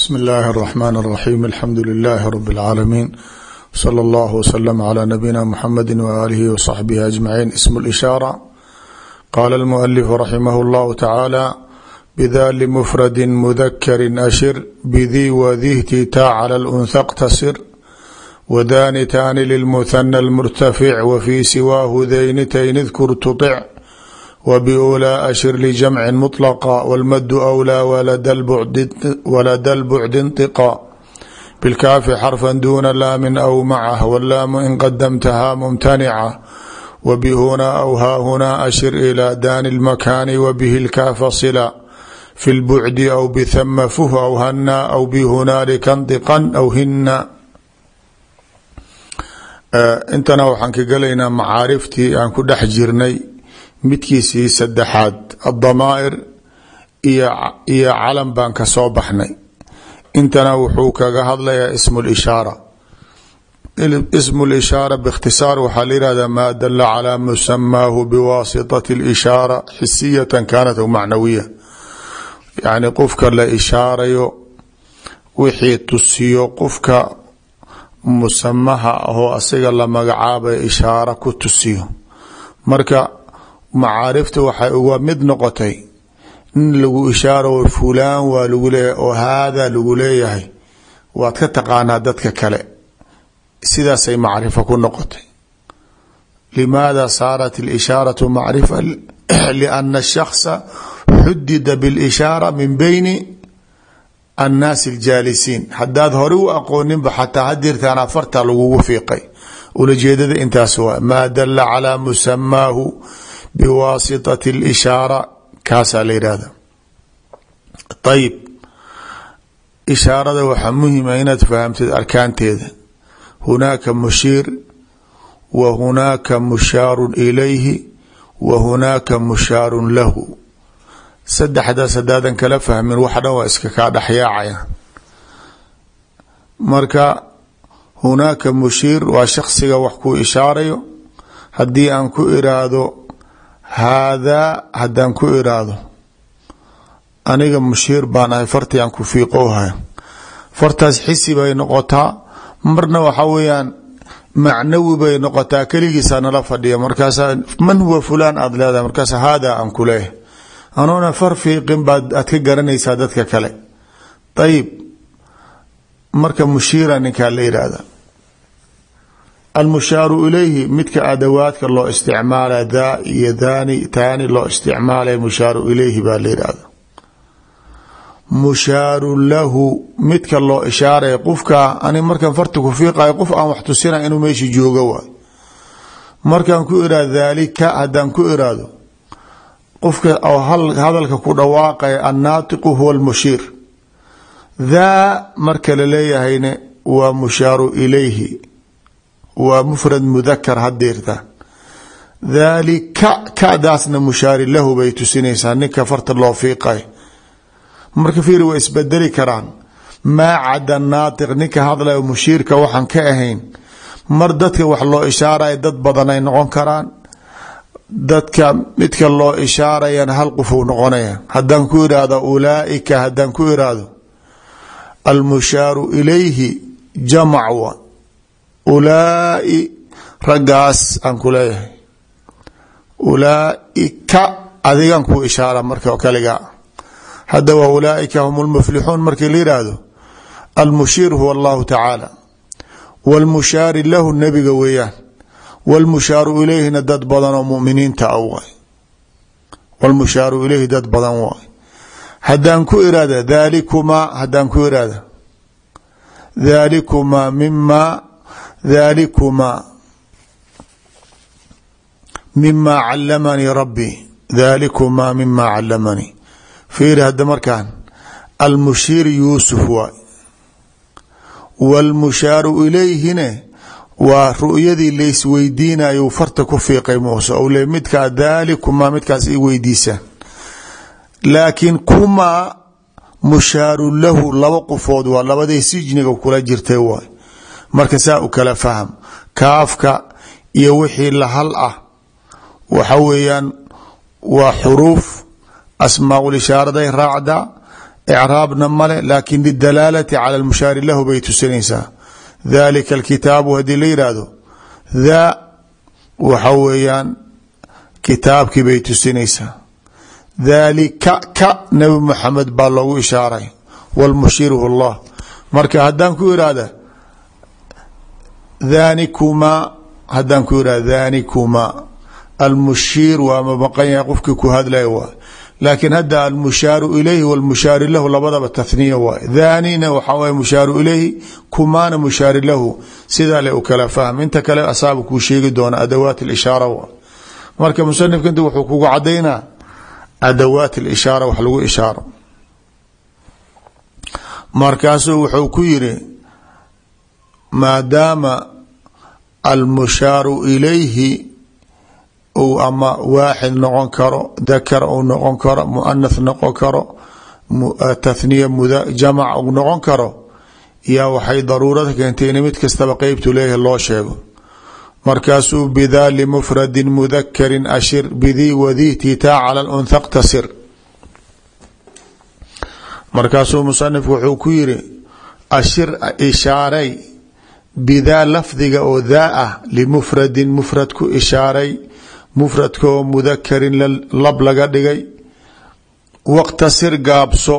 bsmi اllahi الرحmn الرaxيm alxamdu لilh rb العaalamiin slى اllah wslm عlى nabiyina mxamedi walihi wصaxbihi aجmaciin ism اlishaarة qala اlmuأlif raximah اllah tacaalى bda lmfradi mudakari ashir bdi wadihti ta clى اlأnha اqtasir wdani tani lilmuhana اlmurtafic wfi siwaahu daynitayn اdkur tuطic wbulaa ashir ljamci muطlqa wاlmadu أwlىa walada lbucdi اnطiqa bilkaafi xarfa duna laamin aw macah wlaamu in qadamtaha mumtanica wbihunaa aw haahunaa ashir ilى daani اlmakaani wbihi lkaafa sila fi اlbucdi aw bihama fuh aw hana aw bihunaalika nطiqan aw hina intana waxaan ka gelaynaa macaariftii aan ku dhex jirnay midkiisii saddexaad addamaa'ir iyo calam baan ka soo baxnay. Intana wuxuu kaga hadlayaa ismu lishaara ismu lishaara biikhtisaar waxaa la yihahdaa maa dala calaa musamaahu biwaasitati اlishaara xisiyatan kaanat aw macnawiya. Yacni qofka la ishaarayo wixii tusiyo qofka musamaha ahoo asiga la magacaabay ishaara ku tusiyo. Marka macaarifta waxay uga mid noqotay in lagu ishaaro fulaan waa lagu leeyahay oo haadaa lagu leeyahay waad ka taqaanaa dadka kale sidaasay macrifo ku noqotay limaada saarat اlishaaraةu macrifa liana الshakصa xudida bاlishaara min beyni annaasi اljaalisiin haddaad hore u aqooninba xataa hadirtaan afarta lagugu fiiqay ulajeedada intaas waa maa dala calى musamaahu biwaasitati اlishaara kaasaa la yihahda ayib ishaarada waxaa muhima inaad fahamtid arkaanteeda. Hunaaka mushiir wa hunaaka mushaaru ilayhi wa hunaaka mushaaru lahu. Saddexdaas haddaadan kala fahmin wax dhan waa iska kaa dhexyaacaya marka hunaaka mushiir waa shaksiga wax kuu ishaarayo. Haddii aan ku iraahdo haadaa haddaan ku iraahdo aniga mushiir baan ahay fartii aan ku fiiqohay fartaas xisi bay noqotaa marna waxa weeyaan macnawi bay noqotaa keligiisaa nala fadhiya markaasa man huwa fulaan aada leedahay markaas haadaa aan ku leeyahay anoona far fiiqin baad aad ka garanaysaa dadka kale ayib marka mushiira ninkaa la yihahda almushaaru ilayhi midka adawaadka loo isticmaala daa iyo daani taani loo isticmaalay mushaaru ilayhi baa la yihahda mushaaru lahu midka loo ishaaraya qofka ani markaan farta ku fiiqayo qof aan wax tusina inuu meesha joogo waay. Markaan ku iraado daalika haddaan ku iraado qofka oo hadalka ku dhawaaqaya annaatiqu huwa almushiir. Daa marka la waa mushaaru ilayhi waa mufrad mudakar hadeerta daalika kadaasna mushaari lahu bay tusinaysaa. Ninka farta loo fiiqay. Marka fiir way isbedeli karaan. Maa cada naatiq ninka hadlayo mushiirka waxaan ka ahayn. Mar dadka wax loo ishaaraya dad badan ay noqon karaan. Dadka midka loo ishaarayana hal qofuu noqonaya. Haddaan ku iraahdo ulaaika haddaan ku iraahdo almushaaru ilayhi jamac ulaai raggaas aan ku leeyahay. Ulaaika adigan kuu ishaara marka kaliga. Hadda waa ulaaika hum lmuflixuun markii la yidhaahdo almushiir huwa allahu tacaala wاlmushaari lahu nebiga weeyaan. Wاlmushaaru ilayhina dad badan oo muminiinta a waay. Wlmushaaru ilayhi dad badan waay. Haddaan ku irahda dhalikumaa haddaan ku irahda dhalikumaa mima dhalikumaa mima calamanii rabbii dhalikumaa mima calamanii fiiri hadda markaan almushiir yuusuf waay wاlmushaaru ilayhine waa ru'yadii laysweydiinayo farta ku fiiqay muuse ou le midkaa daalikumaa midkaas i weydiisaan laakiin kumaa mushaaru lahu laba qofood waa labadii sijniga kula jirtay waay marka saa u kala faham kaafka iyo wixii la hal ah waxa weeyaan waa xuruuf asmaaul ishaaraday raacda icraabna male laakin lidalaalati cala lmushaari lahu bay tusinaysaa. Dalika alkitaabu haddii la yidhaahdo daa waxa weeyaan kitaabkii bay tusinaysaa. Dhalika ka nabi maxamed baa loogu ishaaray. Wlmushiruhu llah marka haddaan ku irahda dhanikuma haddaan ku irahda dhanikuma almushiir waa mabaqan yahay qofkii ku hadlaya waay laakiin hadda almushaaru ilayhi wlmushaari lahu labadaba tahniya waay dhanina waxaa waye mushaaru ilayhi kumaana mushaari lahu sidaa le u kala fahm inta kale asaaba kuu sheegi doona adawaat lishaara waay marka musanifka inta wuxuu kugu cadaynaa adawaat lishaara wax lagu ishaaro markaasuu wuxuu ku yiri maadaama almushaaru ilayhi uu ama waaxid noqon karo dakar uu noqon karo muanath noqon karo tathniya jamac uu noqon karo yaa waxay daruurada keentay in mid kastaba qeybtu leeyahay loo sheego. Markaasuu bida limufradin mudakarin ashir bidii wadii titaa cala luntha qtasir markaasuu musanifku wuxuu ku bidaa lafdiga oo daa ah limufradin mufrad ku ishaaray mufradka oo mudakarin lab laga dhigay. Waqtasir gaabso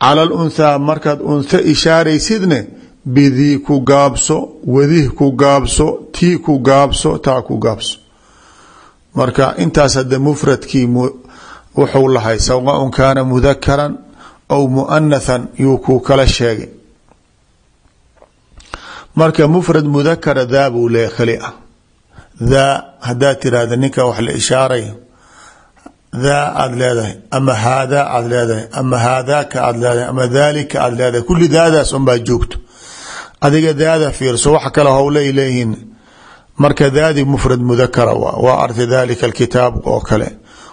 cala lunthaa markaad untha ishaaraysidne bidii ku gaabso wadih ku gaabso tii ku gaabso taa ku gaabso. Marka intaas hadda mufradkii wuxuu lahay sawaun kaana mudakaran aw muanathan yuu kuu kala sheegay marka mufrad mudakara daa buu leeya kali ah. Daa tirahda ninka wax la ishaarayo daa aada leedahay ama haadaa aada leedahay ama haadaaka aada leedahay ama daalika leedahay kulli daadaas unbaa joogto. Adiga daada fiirso wax kale howlay leeyihiin marka daadi mufrad mudakara waa artay dalika alkitaab oo kale.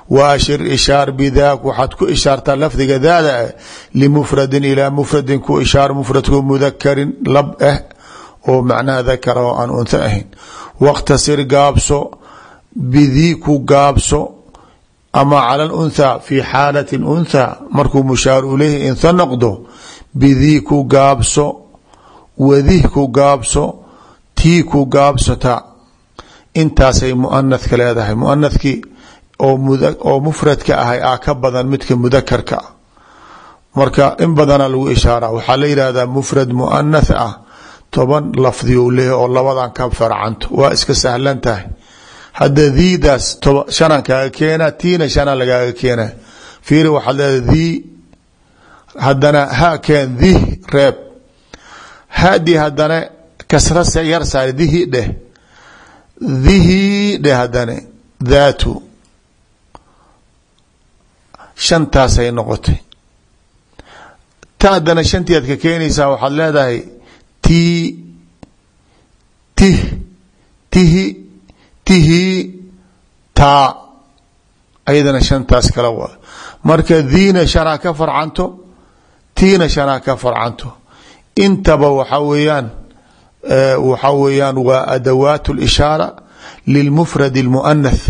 Wa ashir ishaar bidaak waxaad ku ishaartaa lafdiga daada ah limufradin ilaa mufradin ku ishaar mufradku mudakarin oo macnaha dakara oo aan unta ahayn. Waqtasir gaabso bidii ku gaabso ama cala luntha fi xaalati untha markuu mushaar uleyhi inta noqdo bidii ku gaabso wadih ku gaabso tii ku gaabsota intaasay muanathka leedahay. Muanathkii oo mufradka ahay ah ka badan midka mudakarka marka in badana lagu ishaara waxaa la yihahdaa mufrad muanath ah toban lafdi u leeyahy oo labadan ka farcanto. Waa iska sahlan tahay. Hadda diidaas shanan kaaga keena tiina shana lagaaga keena fiiri waxaad leedahay haddana ha keen dih reeb. Hadii haddana kasra yar saar dihi dheh dihi dheh haddana daatu. Shantaasay noqotay. Ta haddana shantii aad ka keenaysaa waxaad leedahay tii tih tihi tihii taa. Ayadana shantaas kala waa marka diina shanaa ka farcanto tiina shanaa ka farcanto. Intaba waxa weeyaan waxa weeyaan waa adawaat اlishaara lilmufrad اlmuanath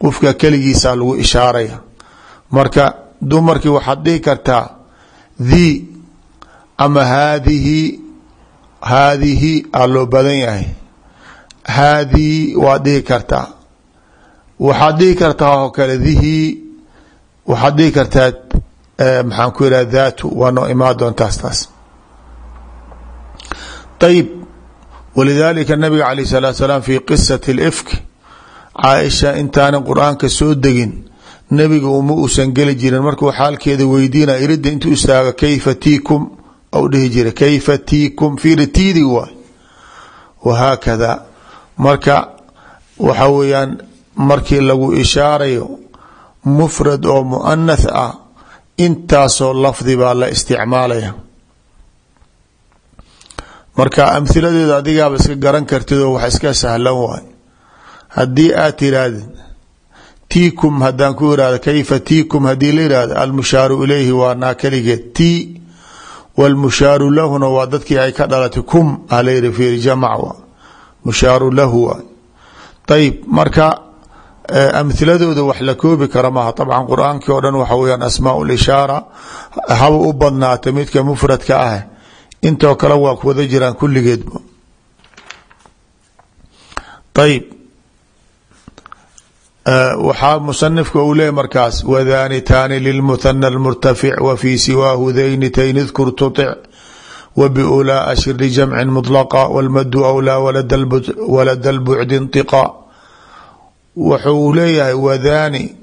qofka keligiisa lagu ishaaraya. Marka dumarkii waxaad dhihi kartaa dhi ama haadihi haadihi aa loo badan yahay. Haadihi waad dhihi kartaa waxaad dhihi kartaa oo kale dhihi. Waxaad dhihi kartaa maxaan ku yidhaha dhaatu waa noo imaan doontaas taas ayib walidaalika nabiga alayh salaatu salaam fi qisati اlifk caaisha intaanan qur'aanka soo degin nebiga uma uusan geli jirin. Markuu xaalkeeda weydiina irida intuu istaago kayfa tiikum ou dhihi jira kayfa tiikum fiiri tiidi waay? Wahaakada marka waxa weeyaan markii lagu ishaarayo mufrad oo muanath ah intaasoo lafdi baa la isticmaalaya. Marka amhiladeeda adigaaba iska garan kartid oo wax iska sahlan waay. Haddii aad tirahdid tiikum haddaan ku irahdo kayfa tiikum haddii la yihahdo almushaaru ilayhi waa naa wlmushaaru lahuna waa dadkii ay ka dhalatay kum alayri fi jamac mushaaru lahu waay ayib marka amhiladooda wax la koobi kara maaha طabcan qur'aankii o dhan waxa weyaan asmaa lishaara haba u badnaato midka mufradka ah intoo kale waa wada jiraan kulligeedba ayb waxaa musanifka uu leeyay markaas wdanitani lilmuthana اlmurtafic wa fi siwaahu daynitayn idkur tuطic w bulaa ashiri jamci mطlqa wاlmadu awlaa walada lbucdi nطiqa wuxuu leeyahay wadani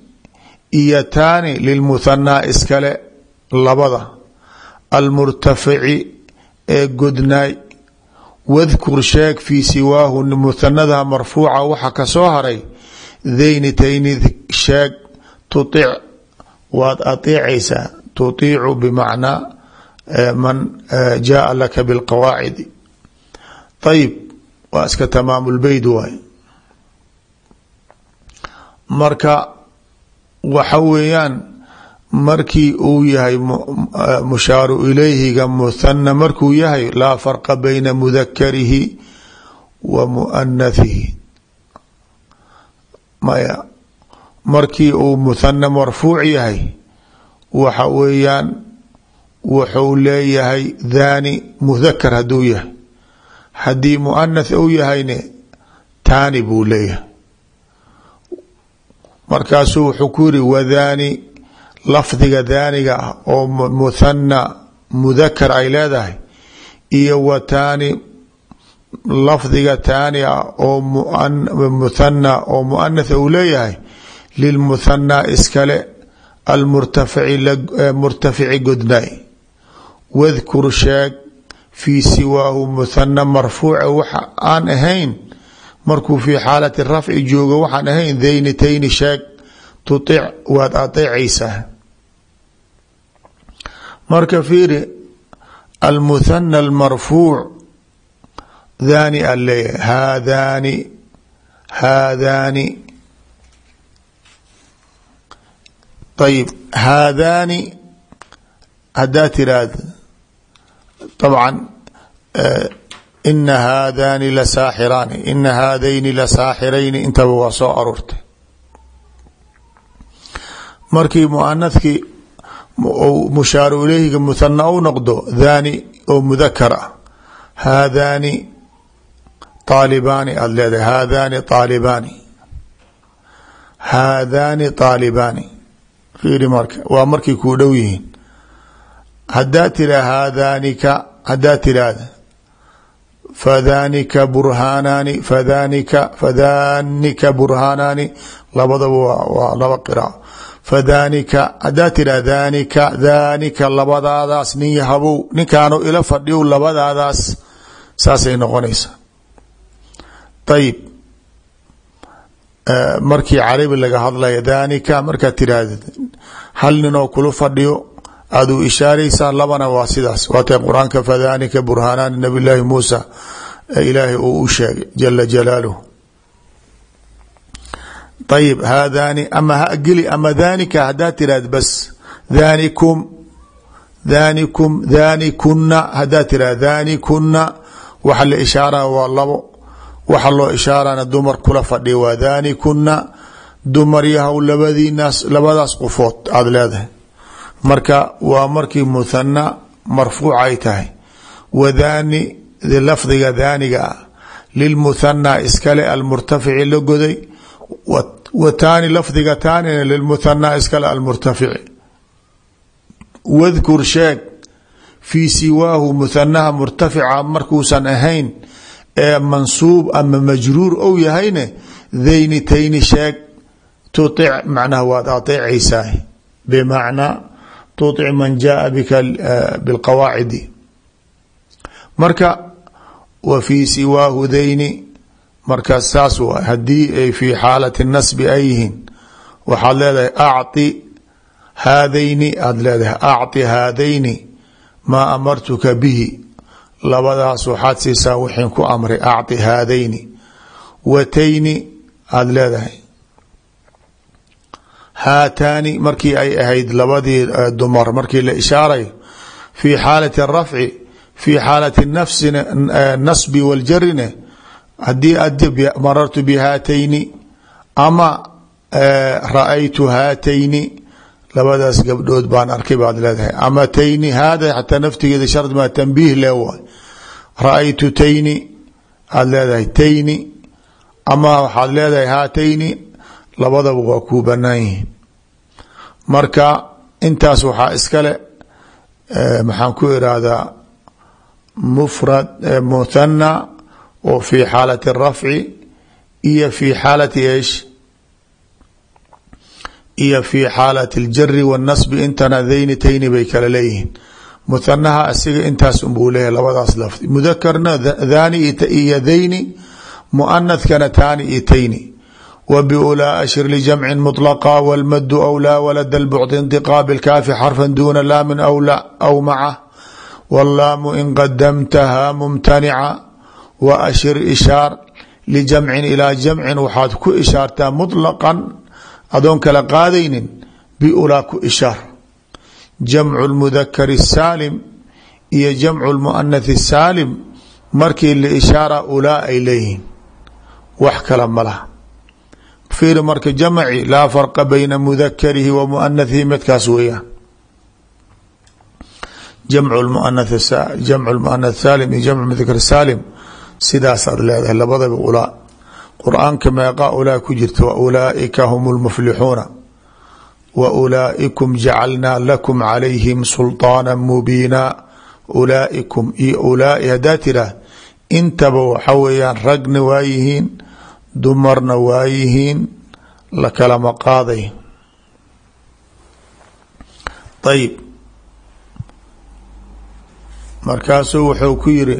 iyo taani lilmuthanaa iskale labada almurtafici ee godnaay wadkur sheeg fii siwaahu muhanada marfuuca waxa kasoo haray daynitayni sheeg tuic waad aطeecaysaa tuiicu bimacnaa man jaaa laka bilqawaacidi ayib waa iska tamaam lbeyd waay. Marka waxa weeyaan markii uu yahay mushaaru ilayhiga muthana markuu yahay laa farqa bayna mudakarihi wa muanathihi maya. Markii uu muthana marfuuc yahay waxa weeyaan wuxuu leeyahay dhani mudakar hadduu yahay. Haddii muanath uu yahayne taani buu leeyahay. Markaasuu wuxuu ku yiri wadani lafdiga daaniga ah oo muthana mudakar ay leedahay iyo wataani lafdiga taani ah oo muthana oo muanath uu leeyahay lilmuthana iskale almurtafici godnaay wadkur sheeg fii siwaahu muthana marfuuca waxa aan ahayn markuu fii xaalati rafci joogo waxaan ahayn daynitayni sheeg tuic waad adeecaysaa marka fiiri almuthana almarfuuc dhani a leeyahay haadani haadani ayib haadani haddaa tiraahda طabcan ina haadani lasaaxiraani ina haadayni lasaaxirayni intaba waa soo aroortay markii muanadkii mushaaru ileyhiga muthana u noqdo dhani oo mudakar ah aalibaani aada leedahay haadaani aalibaani haadaani aalibaani fiiri marka waa markay kuu dhow yihiin haddaa tira haadaanika haddaa tiraada fadhanika burhaanaani fadhanika fadhanika burhaanaani labadaba waa laba qiraac fadhanika haddaa tira dhaanika dhaanika labadaadaas nin yahabow ninkaanu ila fadhiyow labadaadaas saasay noqonaysaa ayib markii carabi laga hadlaya dhanika markaad tiraahda hal ninoo kula fadhiyo aaduu ishaaraysaa labana waa sidaas waatay qur'aanka fadhanika burhaanaani nabi muusa ilaahay uu u sheegay jala jalaaluh ayib haadani ama hageli ama dhanika haddaa tiraahda bas dhanikum dhanikum dhanikuna haddaa tirahda dhanikuna waxa la ishaaraya waxa loo ishaarana dumar kula fadhiya waa dhanikuna dumar yahow labadiinaas labadaas qofood aada leedahay. Marka waa markii muthana marfuuc ay tahay. Wadhani lafdiga dhaaniga ah. Lilmuthana iskale almurtafici la goday. Wa taani lafdiga taanina lilmuthana iskale almurtafici. Wadkur sheeg fii siwaahu muthanaha murtafica markuusan ahayn ee mansuub ama majruur ou yahayne daynitayni sheeg tuic macnaha waad ateecaysaa bimacnaa tuic man jaaa bika bilqawaacidi. Marka wa fii siwaahu dayni marka saas waay haddii ay fii xaalati nasbi ay yihiin waxaad leedahay acطi haadayni aada leedahay acطi amartuka bihi labadaas waxaad siisaa wixiin ku amray acطi haadayni watayni aada leedahay. Haataani markii ay ahayd labadii dumar markii la ishaarayo fii xaalati rafci fii xaalati nafsina nasbi waljarine haddii ad marartu bihaatayni ama ra'aytu haatayni labadaas gabdhood baan arkay baad leedahay. Ama tayni haada xataa naftigeeda shardi maa tanbiih le ra'aytu tayni aad leedahay tayni ama waxaad leedahay haatayni labadaba waa kuu banaan marka intaas waxaa iskale maxaan ku irahdaa mufrad muthana oo fi xaalati rafci iyo fi xaalati eesh iyo fi xaalati اljari wاnasbi intana thayni tayni bay kala leeyihiin muthanaha asiga intaas unbuu leeyahay labadaas lafdi mudakarna thani iyo thayni muanathkana taani iyo tayni w bulaa ashir ljamci muطlqa wاlmadu awlaa walada lbucdi intiqaa bاlkaafi xarfa duna laamin aw maca wاllaamu in qadamtaha mumtanica wa ashir ishaar lijamcin ilaa jamcin waxaad ku ishaartaa muطlaqan adoon kala qaadaynin biulaa ku ishaar jamcu lmudakari saalim iyo jamcu lmuanathi saalim markii liishaara ulaa ay leeyihiin. Wax kale ma laha. Fiiri marka jamci laa farqa bayna mudakarihi wa muanathihi midkaas weeyaan. Jamcu muana saalim iyo jamcu mudakar saalim sidaasaad leedahay labadaba ulaa. Qur'aanka meeqaa ulaa ku jirta wa ulaaika hum lmuflixuuna waulaa'ikum jacalnaa lakum calayhim sulطaana mubiina ulaa'ikum iyo ulaa'i haddaa tidhaah intaba waxa weeyaan ragna waa yihiin dumarna waa yihiin la kalama qaaday ayib markaasuu wuxuu ku yiri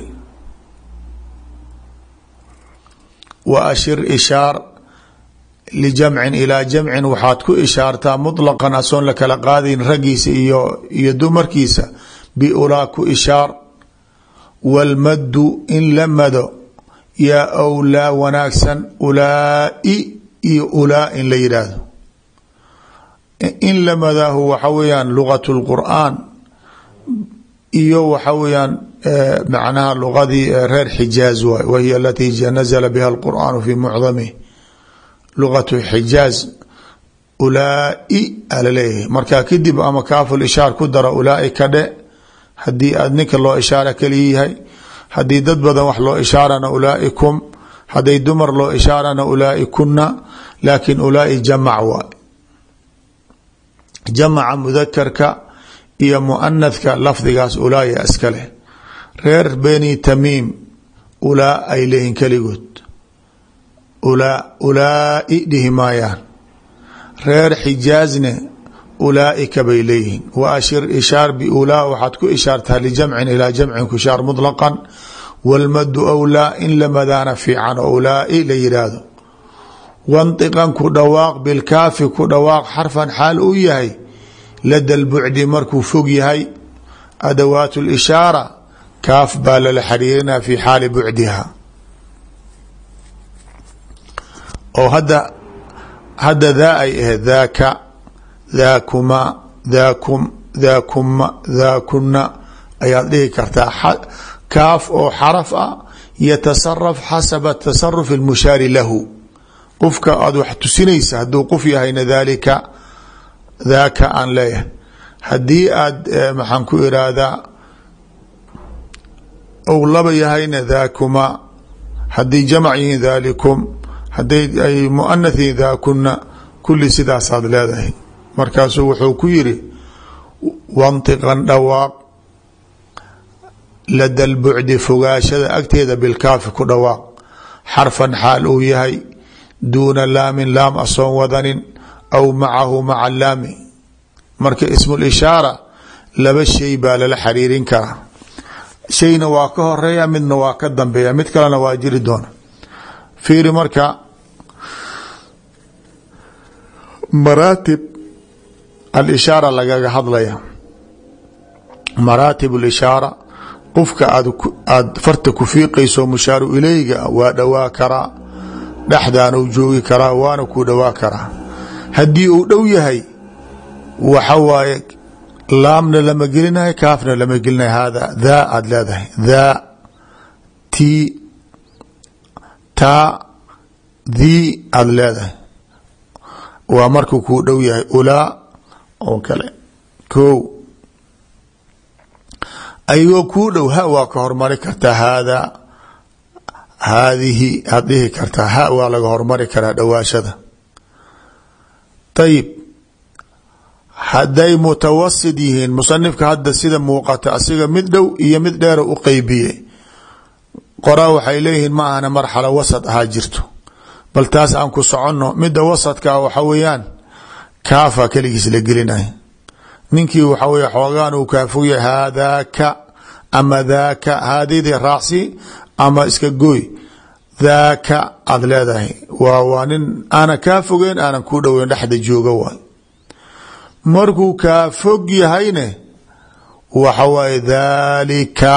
wa ashir ishaar lijamcin ilaa jamcin waxaad ku ishaartaa muطlaqan asoon la kala qaadayn raggiisa iyo iyo dumarkiisa biulaa ku ishaar wاlmaddu in la mado yaa awlaa wanaagsan ulaai iyo ulaa in la yidhaahdo in la madaahu waxa weeyaan lugat اlqur'aan iyo waxa weeyaan macnaha lugadii reer xijaaz waay wahiy alati nazla biha اlqur'aan fi mucdamih lugatu xijaaz ulaai ala leeyahay. Markaa kadib ama kaaful ishaar ku dara ulaai ka dhe haddii aad ninka loo ishaara kaliya yahay haddii dad badan wax loo ishaarana ulaa'ikum hadday dumar loo ishaarana ulaa'ikunna laakiin ulaai jamac waay jamaca mudakarka iyo muanathka lafdigaas ulaaya iska reer beni tamiim ulaa ay leeyihiin keligood. ulaa ulaa'i dhihi maayaan reer xijaazne ulaaika bay leeyihiin. Wa ashir ishaar biulaa waxaad ku ishaartaa lijamcin ilaa jamcin ku ishaar mutlaqan. Walmadu awlaa in lamadaana fiican oo ulaa'i la yidhaahdo wandiqan ku dhawaaq bilkaafi ku dhawaaq xarfan xaal u yahay lada lbucdi markuu fog yahay. Adawaat lishaara kaaf baa lala xiriirinaa fi xaali bucdiha oo hadda hadda daa ay ahayd daaka daakuma daakum daakuma daakuna ayaad dhihi kartaa kaaf oo xaraf ah yatasaraf xasaba tasaruf اlmushaari lahu. Qofka aad wax tusinaysa hadduu qof yahayna daalika daaka aan leeyahay. Haddii aad maxaan ku iraahdaa ou laba yahayna daakuma haddii jamac yihiin daalikum hadday ay muanath yihiin daakuna kulli sidaasaad leedahay. Markaasuu wuxuu ku yiri wantiqan dhawaaq lada lbucdi fogaashada agteeda bilkaafi ku dhawaaq. Xarfan xaal uu yahay duuna laamin laam asoon wadanin aw macahu maca laami. Marka ismu lishaara laba shay baa lala xariirin karaa. Shayna waa ka horreeya midna waa ka dambeeya. Mid kalena waa jiri doona. Fiiri marka maraatib alishaara lagaga hadlaya maraatib اlishaara qofka aad aada farta ku fiiqayso mushaaru ileyga waa dhowaa karaa. Dhexdaanuu joogi karaa waana kuu dhowaa karaa. Haddii uu dhow yahay waxa waaye laamna lama gelinayo kaafna lama gelinayo. Hada daa aada leedahay. Daa ti taa dii aada leedahay waa markuu kuu dhow yahay ulaa oo kale. Ko ayagoo kuu dhow ha waa ka hormari kartaa haadaa haadihi aad dhihi kartaa. Ha waa laga hormari karaa dhowaashada. Ayib hadday mutawasid yihiin musanifka hadda sida muuqata asiga mid dhow iyo mid dheero u qeybiye qoraa waxay leeyihiin ma ahana marxalo wasad ahaa jirto bal taas aan ku soconno midda wasadkaa waxa weeyaan kaafa keligiis la gelinaya ninkii waxa wey xoogaan uu kaafogya haadaaka ama daaka haadidii raacsi ama iska gooy daaka aada leedahay. Waa waa nin aanan kaa fogeyn aanan ku dhoweyn dhexda jooga waay. Markuu kaa fog yahayne waxa waaye dhalika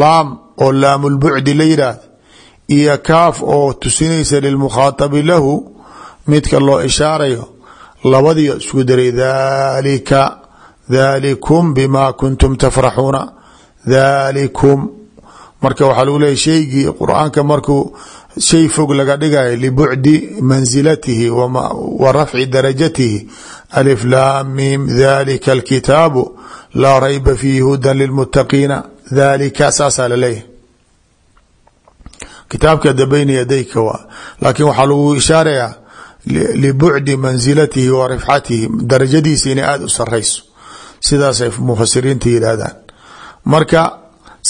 laam oo laamulbucdi la yidhaahda iyo kaaf oo tusinaysa lilmukhaatabi lahu midka loo ishaarayo labadii isku daray dhalika dhalikum bima kuntum tafraxuuna dhalikum marka waxaa lagu leeyahy shaygii qur'aanka markuu shay fog laga dhigayo libucdi mansilatihi wa rafci darajatihi alif laam mim alkitaabu laa rayba fiihi hudan lilmutaqiina dhalika saasaa la leeyahay kitaabka da bayna yadayka waa. Laakiin waxaa lagu ishaarayaa libucdi mansilatihi wa rifcatihi darajadiisa inay aada u sarayso sidaasay mufasiriinta yidhaahdaan. Marka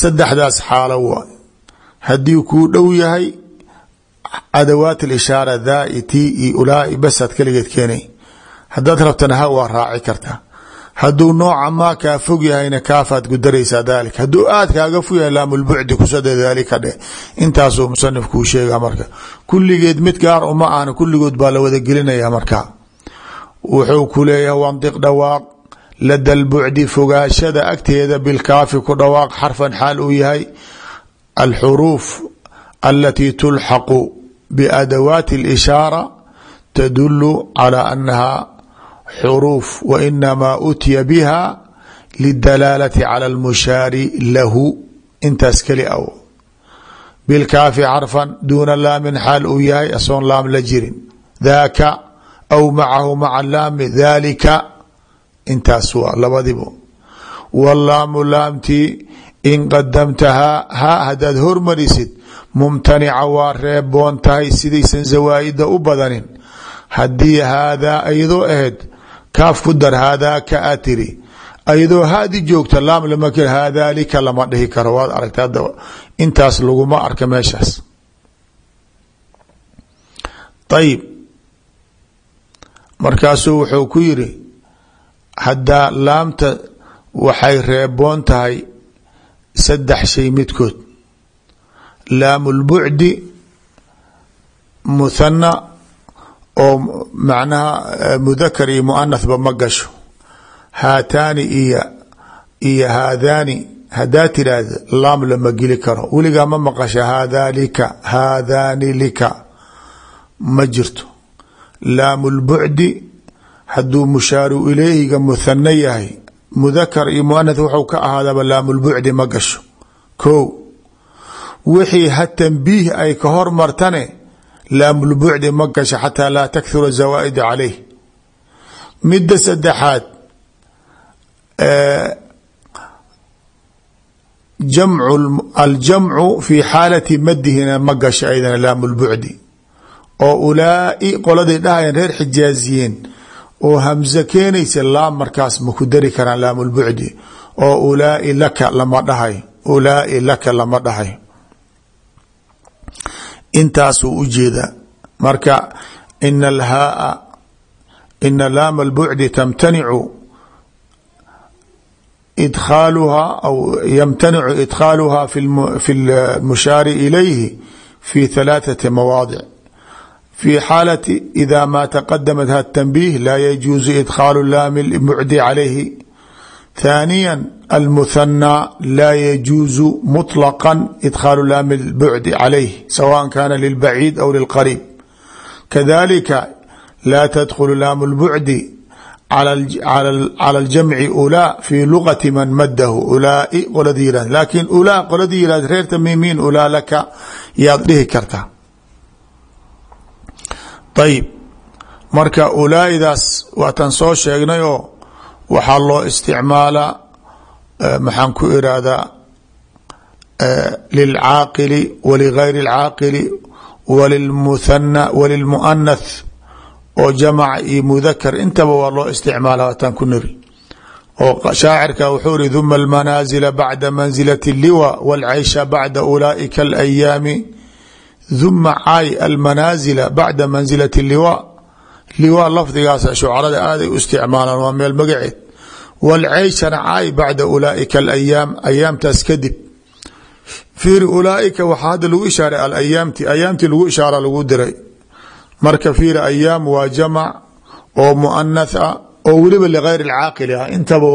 saddexdaas xaalo waay haddii kuu dhow yahay adawaat alishaara ti iyo ulaai basaad kaligeed keenay. Haddaad rabtana ha waa raaci kartaa hadduu nooca maa kaa fog yahayna kaafaad ku daraysaa dalik hadduu aad kaaga fog yahay laamulbucdi kusada daalika dheh. Intaasuu musanifkuu sheega marka. Kulligeed mid gaar uma ahna kulligood baa la wada gelinaya marka. Wuxuu ku leeyahay wandiq dhawaaq lada lbucdi fogaashada agteeda bilkaafi ku dhawaaq xarfan xaal uu yahay. Alxuruuf alatii tulxaqu biadawaati اlishaara tadulu calى anaha xuruuf wainamaa utiya biha lidalaalati cala almushaari lahu intaas keli aw bilkaafi xarfan duuna laamin xaal uu yahay asoon laam la jirin. Daaka aw macahu maca laami dhalika intaas waa labadibo wallaamu laamtii in qadamtahaa haa haddaad hormarisid mumtanica waa reeboon tahay sidaysan zawaaida u badanin. Haddii haadaa ayadoo ahayd kaaf ku dar haadaaka aa tiri ayadoo haadi joogta laam lama k haadaalika lama dhihi karo. Waad aragta hadda intaas laguma arka meeshaas. Ayib markaasuu wuxuu ku yiri haddaa laamta waxay reeboon tahay saddex shay midkood. Laamu lbucdi muthana oo macnaha mudakar iyo muanathba ma gasho. Haataani iyo iyo haadaani haddaa tiraahda laam lama geli karo. Weligaa ma maqasha haada lika haadaani lika ma jirto. Laamu lbucdi hadduu mushaaru ileyhiga muthana yahay mudakar iyo muanath wuxuu ka ahaadaba laamulbucdi ma gasho. Ko wixii ha tanbiih ay ka hormartane laamulbucdi ma gasho xataa laa takhura zawaaid caleyh midda saddexaad aljamcu fi xaalati madihina ma gasho aydana laamulbucdi oo ulaai qoladay dhahayan reer xijaaziyiin oo hamze keenaysa laam markaas ma ku dari karaan laamulbucdi oo ulaai laka lama dhahay ulaai laka lama dhahay intaasuu u jeedaa marka ina alhaaa ina laama albucdi tamtanicu idkhaaluhaa aw yamtanicu idkhaaluhaa fi lmushaari ilayhi fi halaathati mawaadic fi xaalati ida maa taqadamat ha tanbiih laa yajuusu idkhaalu laami lbucdi calayhi ثانيا المثنى لا يجuز مطلقا إدخاaل اللام البعد عليه سواء كان للبعيد أو للقريب كذلك لا تدخل لام البعد على الجمع أuلاa في لغة من mده uلاaء qoladii yihahd لakiن uلاa qoladii yihahd reer tamiimiin uلاa laka yaad dhihi kartaa ayib marka ulaa'idaas waatan soo sheegnay oo waxaa loo isticmaalaa maxaan ku irahdaa lilcaaqili waligayri اlcaaqili walilmuhana walilmuanath oo jamac iyo mudakar intaba waa loo isticmaala wataan ku niri oo shaacirka wuxuu iri duma almanaazila bacda manzilati اliwa wاlcaysha bacda ulaaئika اlayaami duma caay almanaazila bacda manzilati اliwa liwaa lafdigaas shucarada aaday u isticmaalaan waa meel magaceed. Walceyshana caay bacda ulaaika alayaam ayaamtaas kadib. Fiiri ulaaika waxaa hadda lagu ishaaray alayaamti ayaamtii lagu ishaara lagu diray. Marka fiiri ayaam waa jamac oo muanath ah oo weliba ligayr alcaaqili ah. Intaba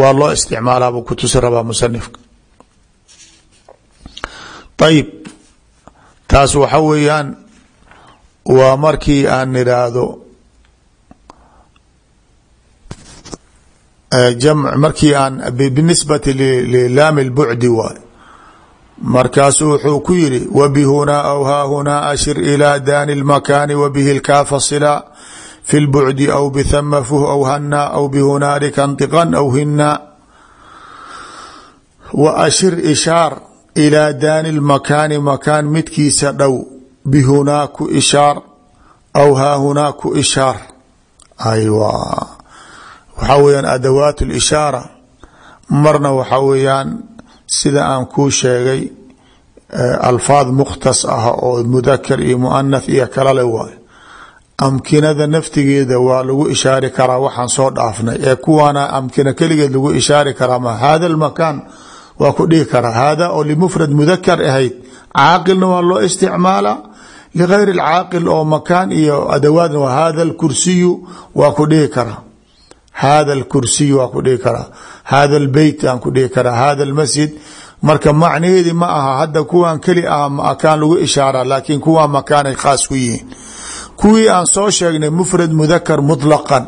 waa loo isticmaalaabuu kutusi rabaa musanifka ayib taas waxa weeyaan waa markii aan nidhaahdo Eh, markii aan binisbati laami lbucdi waay markaasuu wuxuu ku yidhi wabihunaa aw haahunaa ashir ilaa daani lmakaani wabihi lkaafa silaa fi lbucdi aw bithama fuh aw hanaa aw bihunaalika ntiqan aw hinaa wa ashir ishaar ilaa daani lmakaani makaan midkiisa dhow bihunaa ku ishaar aw haahunaa ku ishaar. Aywa waxaa weyaan adawaat اlishaara marna waxaa weeyaan sida aan kuu sheegay alfaad mukhtas ah oo mudakar iyo muanath iyo kalale waay. Amkinada naftigeeda waa lagu ishaari karaa waxaan soo dhaafnay ee kuwaana amkina keligeed lagu ishaari karaa ma hada lmakaan waa ku dhihi karaa. Hada oo limufrad mudakar ahayd caaqilna waa loo isticmaala ligayr اlcaaqil oo makaan iyo adawaadna waa hada lkursiyu waa ku dhihi karaa hada اkursiy waa ku dhihi karaa hada اbeyt aan ku dhihi karaa hada اmasjid marka macnaheedi ma aha hadda kuwan keli ah makaan lagu ishaara laakiin kuwaa makaanay khaas ku yihiin kuwii aan soo sheegnay mfrad mudakar muطlaqan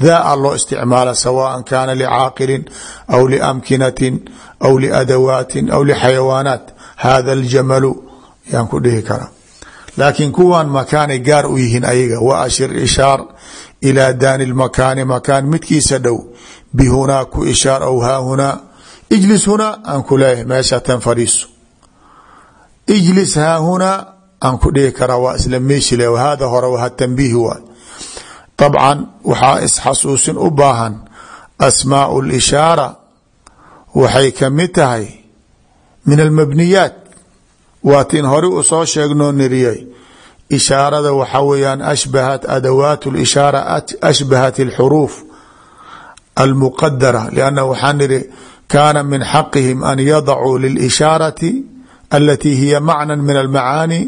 daa loo isticmaala sawaan kaana licaaqilin aw liamkinatin aw liadawaatin aw lixayawaanaat hada اljamalu yaan ku dhihi karaa laakiin kuwan makaanay gaar u yihiin ayaga wa ashir ishaar ilaa daani lmakaani makaan midkiisa dhow bihunaa ku ishaar ow haa hunaa ijlis hunaa aan ku leeyahay meeshaa tan fadhiiso ijlis haa hunaa aan ku dhihi karaa waa isla meeshi le hada hore waha tanbiihi waay dabcan waxaa isxasuusin u baahan asmaau lishaara waxay ka mid tahay min almabniyaat waatiin hore u soo sheegnoo niriyay ishaarada waxaa weyaan ashbahat adawaat اlishaara ashbahat اlxuruuf almuqadara lanna waxaa niri kaana min xaqihim an yadacuu lilishaarati alati hiya macna min almacaani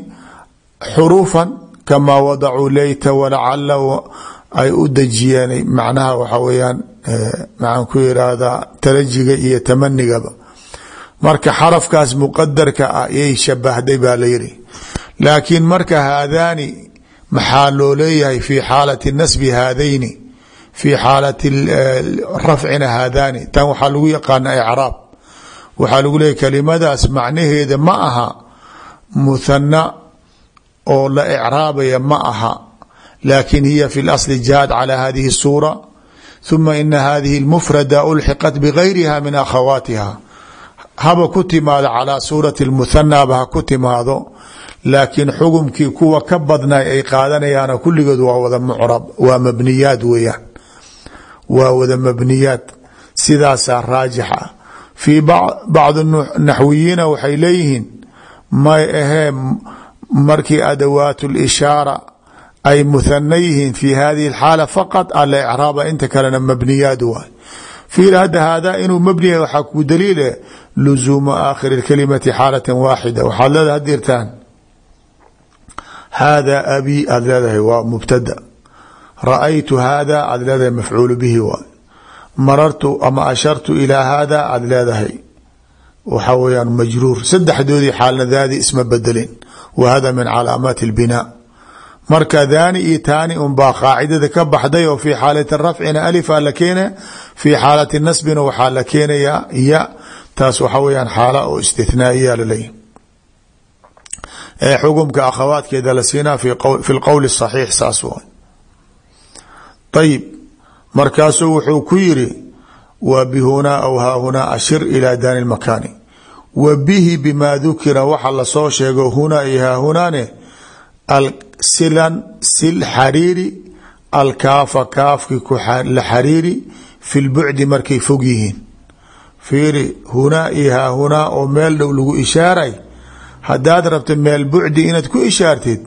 xuruufa kamaa wadacuu leyta walacala ay u dejiyeen macnaha waxaa weyaan maxaan ku irahdaa talajiga iyo tamanigaba. Marka xarafkaas muqadarka ah yay shabahday baa la yiri laakiin marka haadaani maxaa loo leeyahay fi xaalati nasbi haadayni fi xaalati rafcina haadaani tan waxaa lagu yaqaana icraab waxaa lagu leeyahy kelimadaas macnaheeda ma aha muthana oo la icraabaya ma aha laakin hiya fi lasli jaad calى hadihi الsuura ثuma ina hadihi اlmfrada ulxiqat bgayriha min akhawaatiha haba ku timaado calaa suurati lmuthanaaba ha ku timaado laakiin xukumkii kuwa ka badnaa ay qaadanayaan kulligood waa wada mucrab waa mabniyaad weeyaan. Waa wada mabniyaad sidaasaa raajix ah fii bacdi naxwiyiina waxay leeyihiin may ahee markii adawaat lishaara ay muthana yihiin fi hadihi alxaala faqad alcraaba inta kalena mabniyaad waay fiir hadda haadaa inuu mabni yahay waxaa ku daliile luzuumu aakhiri اkalimati xaalata waaxida waxaad leedaha dirtaan hada abi aad leedahay waa mubtada ra'aytu hada aad leedahay mafcuul bihi waay marartu ama ashartu ilaa hada aad leedahay waxaa weyaan majruur saddexdoodii xaalna daadii isma bedelin wa hada min calaamaati اlbinaa marka daani iyo taani unbaa qaacidada ka baxday oo fii xaalati rafcina alifaa la keena fii xaalati nasbina waxaa la keenayaa ya taas waxaa weyaan xaala oo istithnaaiya laleeyahy ee xukumka akhawaadkeeda la siinaa fi lqowl saxiix saas waay. Ayib markaasuu wuxuu ku yiri wa bihunaa aw haahunaa ashir ilaa daani lmakaani wa bihi bimaa dukira waxa la soo sheego hunaa iyo haahunaane silan sil xariiri alkaafa fi lbucdi markay fog yihiin. Fiiri hunaa iyo haahunaa oo meel dhow lagu ishaaray. Haddaad rabto meel bucdi inaad ku ishaartid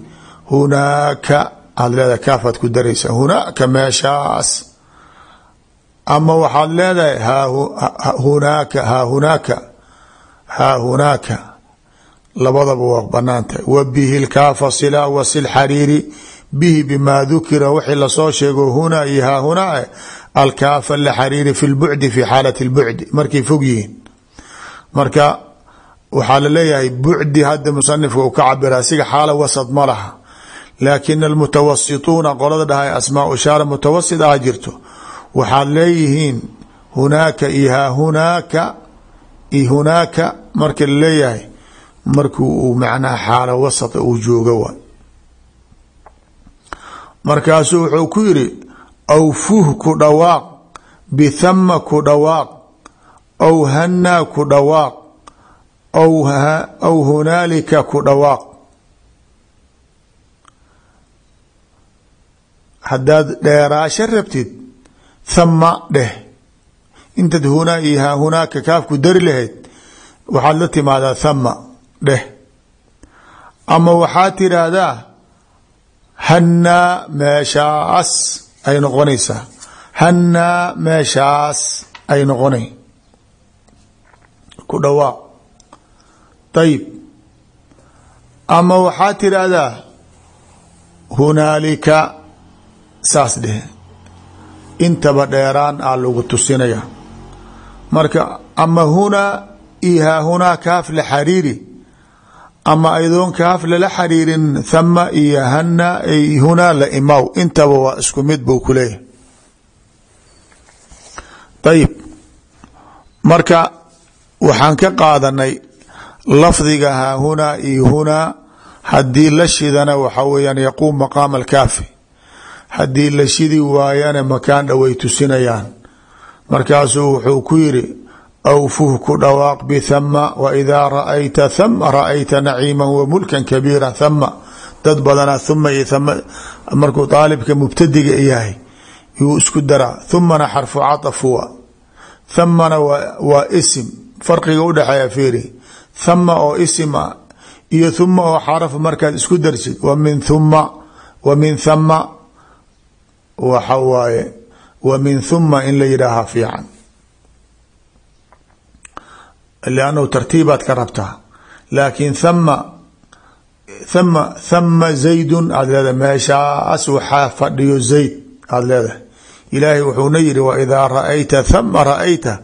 hunaaka aad leedahay kaafaad ku daraysa hunaaka meeshaas. Ama waxaad leedahay hunaaka haahunaaka haahunaaka labadaba waa banaantahay wa bihi lkaafa sila wa sil xariiri bihi bimaa dukira wixii la soo sheego hunaa iyo haahunaa alkaafa la xariiri fi lbucdi fi xaalati lbucdi. Markay fog yihiin. Marka waxaa la leeyahay bucdi hadda musanifka uu ka cabira siga xaala wasad ma laha. Laakin almutawasituuna qolada dhahay asmaa ishaara mutawasit ah jirto. Waxaad leeyihiin hunaaka iyo haahunaaka iyo hunaaka marka la leeyahay markii uu macnaha xaalo wasata ku yiri aw fuh ku dhawaaq bithama ku dhawaaq aw hanaa ku dhawaaq aw hunaalika ku dhawaaq haddaad dheeraasho rabtid thama dheh intaad hunaa iyo haa hunaaka kaafku dari lahayd waxaad la timaadaa thama dheh ama waxaad tiraahdaa hannaa meeshaas ay noqonaysaa hannaa meeshaas ay noqonay. Ku dhawaaq ayib ama waxaad tiraahdaa hunaalika saas dheh intaba dheeraan aa lagu tusinaya. Marka ama hunaa iyo haa hunaa kaaf la xariiri ama aydoon kaaf lala xariirin thama iyo hana hunaa la imaw intaba waa isku mid buu ku leeyahay. Ayib marka waxaan ka qaadanay lafdiga haa hunaa iyo hunaa haddii la shidana waxa weyaan yaquum maqaama alkaafi. Haddii la shidi waayana makaan dhoway tusinayaan. Markaasuu wuxuu ku yiri awfuh ku dhawaaq bithama waidaa raayta thama raayta naciima wamulkan kabiira thama dad badanaa thuma iyo thama markuu aalibka mubtadiga yahay yuu isku daraa thumana xarfu caطaf wa thamana waa isim farqiga udhexeeya fiiri thama oo isim ah iyo thuma oo xaraf markaad isku darsid wa min thuma wa min thama waxa waaye in la yidhaaha fiican lannahu tartiibaad ka rabtaa laakiin thama thama thama zaydun aad leedahay meeshaas waxaa fadhiyo zayd aada leedahay ilaahay wuxuuna yidhi waidaa raayta thama raayta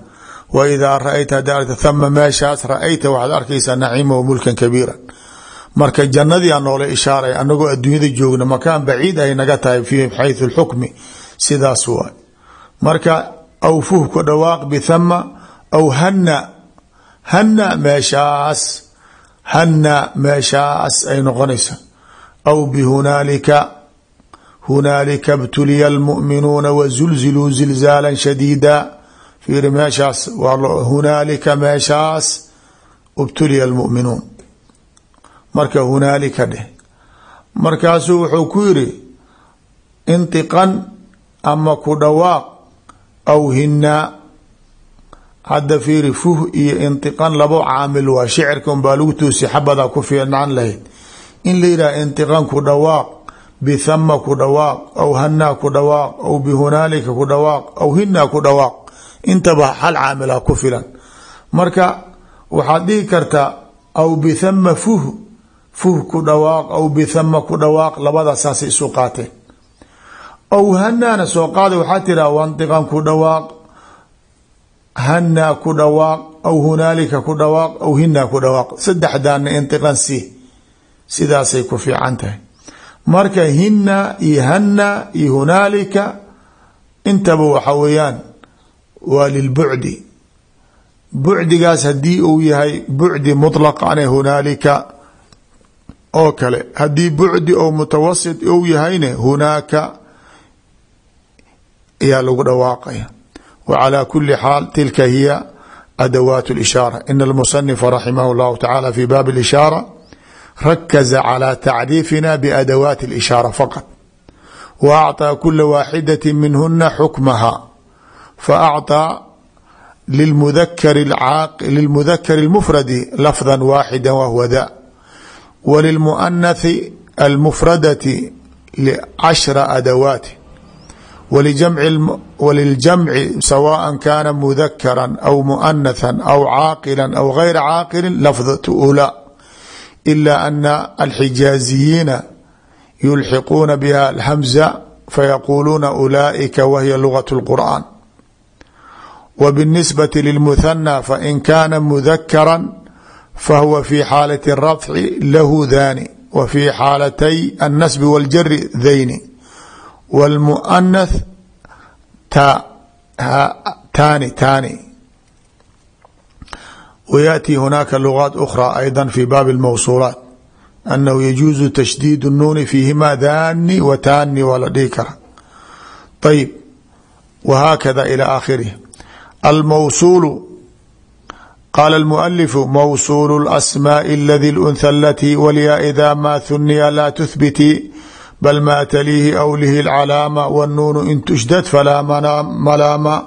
waidaa raayta haddaa arta thama meeshaas raayta waxaad arkaysaa naciima wa mulkan kabiira marka jannadii aa noola ishaaray anagoo adduunyada joogna makaan baciid ay naga tahay fi xayثu اlxukmi sidaas waay marka aw fuh ku dhawaaq bithama aw hana hanna meeshaas hanna meeshaas ay noqonaysaa aw bihunaalika hunaalika btuliya almu'minuuna wazulziluu zilzaalan shadiida. Fiiri meeshaas waa hunaalika meeshaas ibtuliya almu'minuun. Marka hunaalika dheh. Markaasuu wuxuu ku yidhi intiqan ama ku dhawaaq aw hinnaa hadda fiiri fuh iyo intiqan labo caamil waa shicirka unbaa lagu toosi xabadaa ku fiicnaan lahayd. In la yidhaha intiqan ku dhawaaq bithama ku dhawaaq aw hanaa ku dhawaaq aw bihunaalika ku dhawaaq aw hinaa ku dhawaaq. Intaba hal caamilha ku filan. Marka waxaad dhihi kartaa aw bithama fuh fuh ku dhawaaq aw bithama ku dhawaaq labadaas isu qaateen. Aw hanaana soo qaada waxaa tiraa wantiqan ku dhawaaq hanaa ku dhawaaq aw hunaalika ku dhawaaq aw hinaa ku dhawaaq. Saddexdaana intiqan si sidaasay ku fiican tahay. Marka hina iyo hana iyo hunaalika intaba waxa weeyaan waa lilbucdi bucdigaas haddii uu yahay bucdi muطlaqane hunaalika oo kale. Haddii bucdi oo mutawasit ou yahayne hunaaka ayaa lagu dhawaaqaya wcalى kuli xaal tilka hiya adawaat اlishaara in اlmusanifa raximah اllahu tacala fi baabi اlishaara rakaza calى tacriifina badawaati اlishaara faqط wa acطىa kula waaxidati minhuna xukmaha faacطىa lilmudakari اlmufradi lafظa waaxida wahwa da walilmuanathi almufradati cashra adawaati wliljamci sawaءa kana mudakara aw muanatha aw caaqila aw gayra caaqili lafdaة ulaa ila ana alxijaaziyiina yulxiquuna biha alhamza fayaquuluuna ulaaئika wahiya lugaة اlqur'an w bالnisbaة lilmuhanى fain kana mudakara fahuwa fi xaalaة الrafci lahu dani w fi xaalatay الnasbi wاljari dayni wاlmuanath tani tani ويأتي هناك لغات أخرى أيضا في bاب الموصuلaaت أنه يجuز تشhdيد النuن فيhma dani و tani waa la dhihi kara طيب وhkذا إلى آkhره الموصuل qال المؤلف موصuل الأسماء الذي الأنثى التي wlya إذا ma ثuنya la تثبتي bl ma تlيihi أwlh الcلاamة والنuن in تشhdد falaa malaama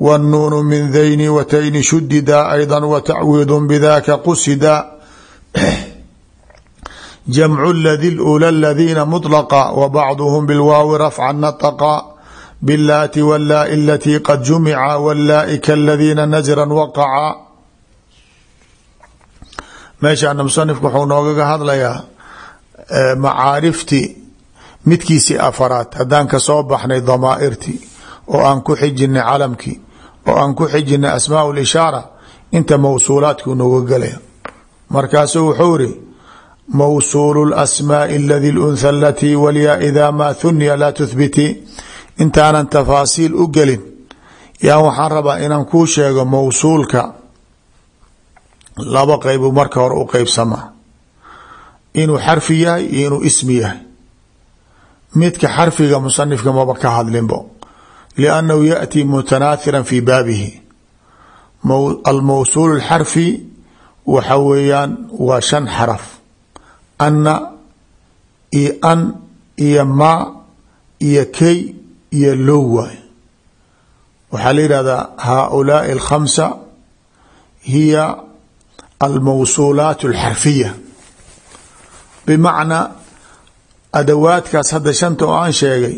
والنuن min dayni wtayni shudida أيضا وتcwid bdaka qusida جمع اldي الأولى الذيna مطلقا وبعضهم بالwaawi رفعا نطقا بالlaati والlاء التي qad جuمca والlaaئka الذيna نزرا وقعا meeshana مصنifku wxuu noogaga hadlayaa macaariftii midkiisii afaraad. Haddaan ka soo baxnay damaa'irtii oo aan ku xijinay calamkii oo aan ku xijinay asmaa lishaara inta mawsuulaadkuu nooga galaya. Markaasuu wuxuu iri mawsuulu lasmaai aladi luntha alatii walyaa idaa maa hunya laa tuhbiti intaanan tafaasiil u gelin. Yaa waxaan rabaa inaan kuu sheego mawsuulka laba qeybu marka hore u qeybsamaa inuu xarfi yahay iyo inuu ismi yahay midka xarfiga musanifka maba ka hadlinbo liannahu yaأti mutanaahiran fi baabihi almawsuul اlxarfi waxa weeyaan waa shan xaraf anna iyo an iyo ma iyo kay iyo low waay waxaa la yihahdaa haaulaai اlkhamsa hiya almawsuulaat اlxarfiya bmacnaa adawaadkaas hadda shanta oo aan sheegay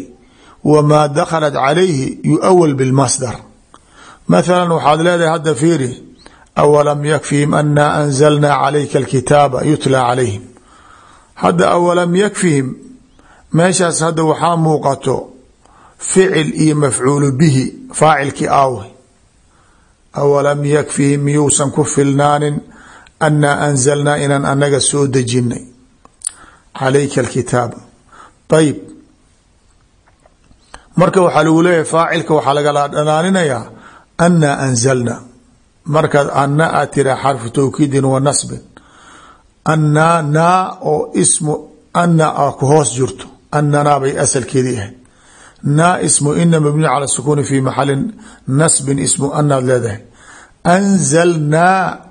wamaa dakhalat calayhi yuawal bilmasdar mathala waxaad leedahay hadda fiiri awalam yakfihim anaa anzalnaa calayka alkitaaba yutla calayhim. Hadda awalam yakfihim meeshaas hadda waxaa muuqato ficil iyo mafcuulu bihi faacilkii aawe awalam yakfihim miyuusan ku filnaanin anaa anzalnaa inaan anaga soo dejinay calayka alkitaaba ayib marka waxaa lagu leeyahay faacilka waxaa lagala dhalaalinayaa anaa anzalna. Markaad ana aad tiraa xarfu tawkiidin wa nasbin. Anaa naa oo ismu ana a ku hoos jirto. Ananaa bay asalkeedii ahayd. Naa ismu ina mabniy cala sukuuni fi maxali nasbin ismu anaad leedahay. Anzalnaa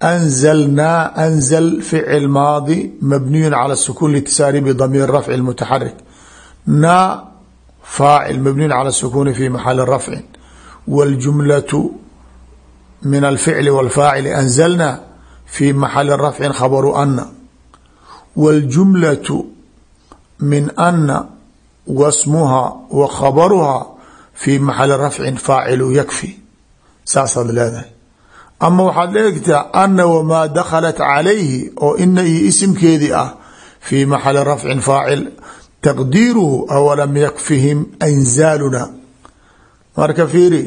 anzalnaa anzal ficil maadi mabniyun cala sukuun litisaari bidamiir rafci mutaxarik naa faacil mabniyun cala sukuuni fi maxali rafcin waljumlatu min alficli walfaacili anzalnaa fi maxali rafcin khabaru ana waljumlatu min ana wasmuha wa khabaruhaa fi maxali rafcin faacilu yakfi saasaad leedahay ama waxaad leegtaa ana wamaa dakhalat calayhi oo ina iyo isimkeedii ah fii maxali rafcin faacil taqdiiruhu awalam yakfihim anzaaluna. Marka fiiri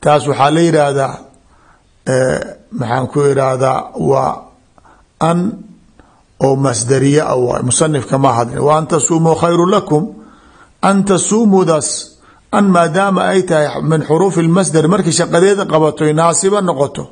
taas waxaa la yidhaahdaa maxaan ku idhaahdaa waa an oo masdariye a waay. Musanifka ma hadlin wa an tasuumuu khayru lakum an tasuumudaas an maadaama ay tahay min xuruufi lmasdar markii shaqadeeda qabato naasiba noqoto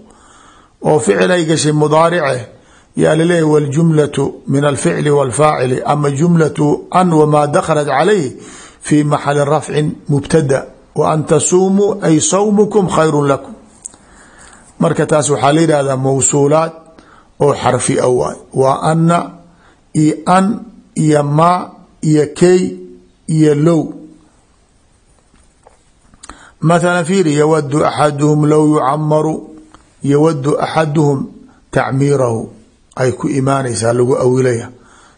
oo ficil ay gashay mudaarice yaa laleeyahy waljumlatu min alficli wاlfaacili ama jumlatu an wamaa dakhalat calayh fi maxali rafcin mubtada. Wa an tasuumuu ay sawmukum khayru lakum. Marka taas waxaa la yidhahdaa mawsuulaat oo xarfi a waay. Waa ana iyo an iyo maa iyo key iyo low. Mathala low yucamaru yawadu axaduhum tacmiirahu. Ay ku imaanaysaa lagu awilaya.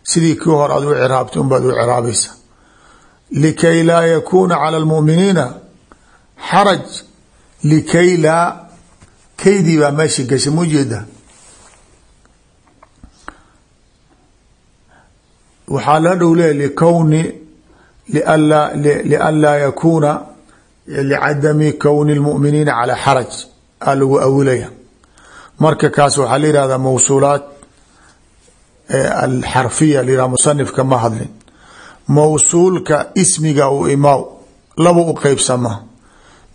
Sidii kii hore aad u ciraabta unbaad u ciraabaysa likay laa yakuuna cala lmuminiina xaraj likay laa kaydii baa meesha gashay mujeeda waxaa la dhow leeya likowni lian laa yakuuna licadami kowni lmuminiina calaa xaraj aa lagu awilaya marka kaas waxaa la yihahdaa mawsuulaat alxarfiya la musanifka ma hadlin. Mawsuulka ismiga u imaaw laba u qeybsama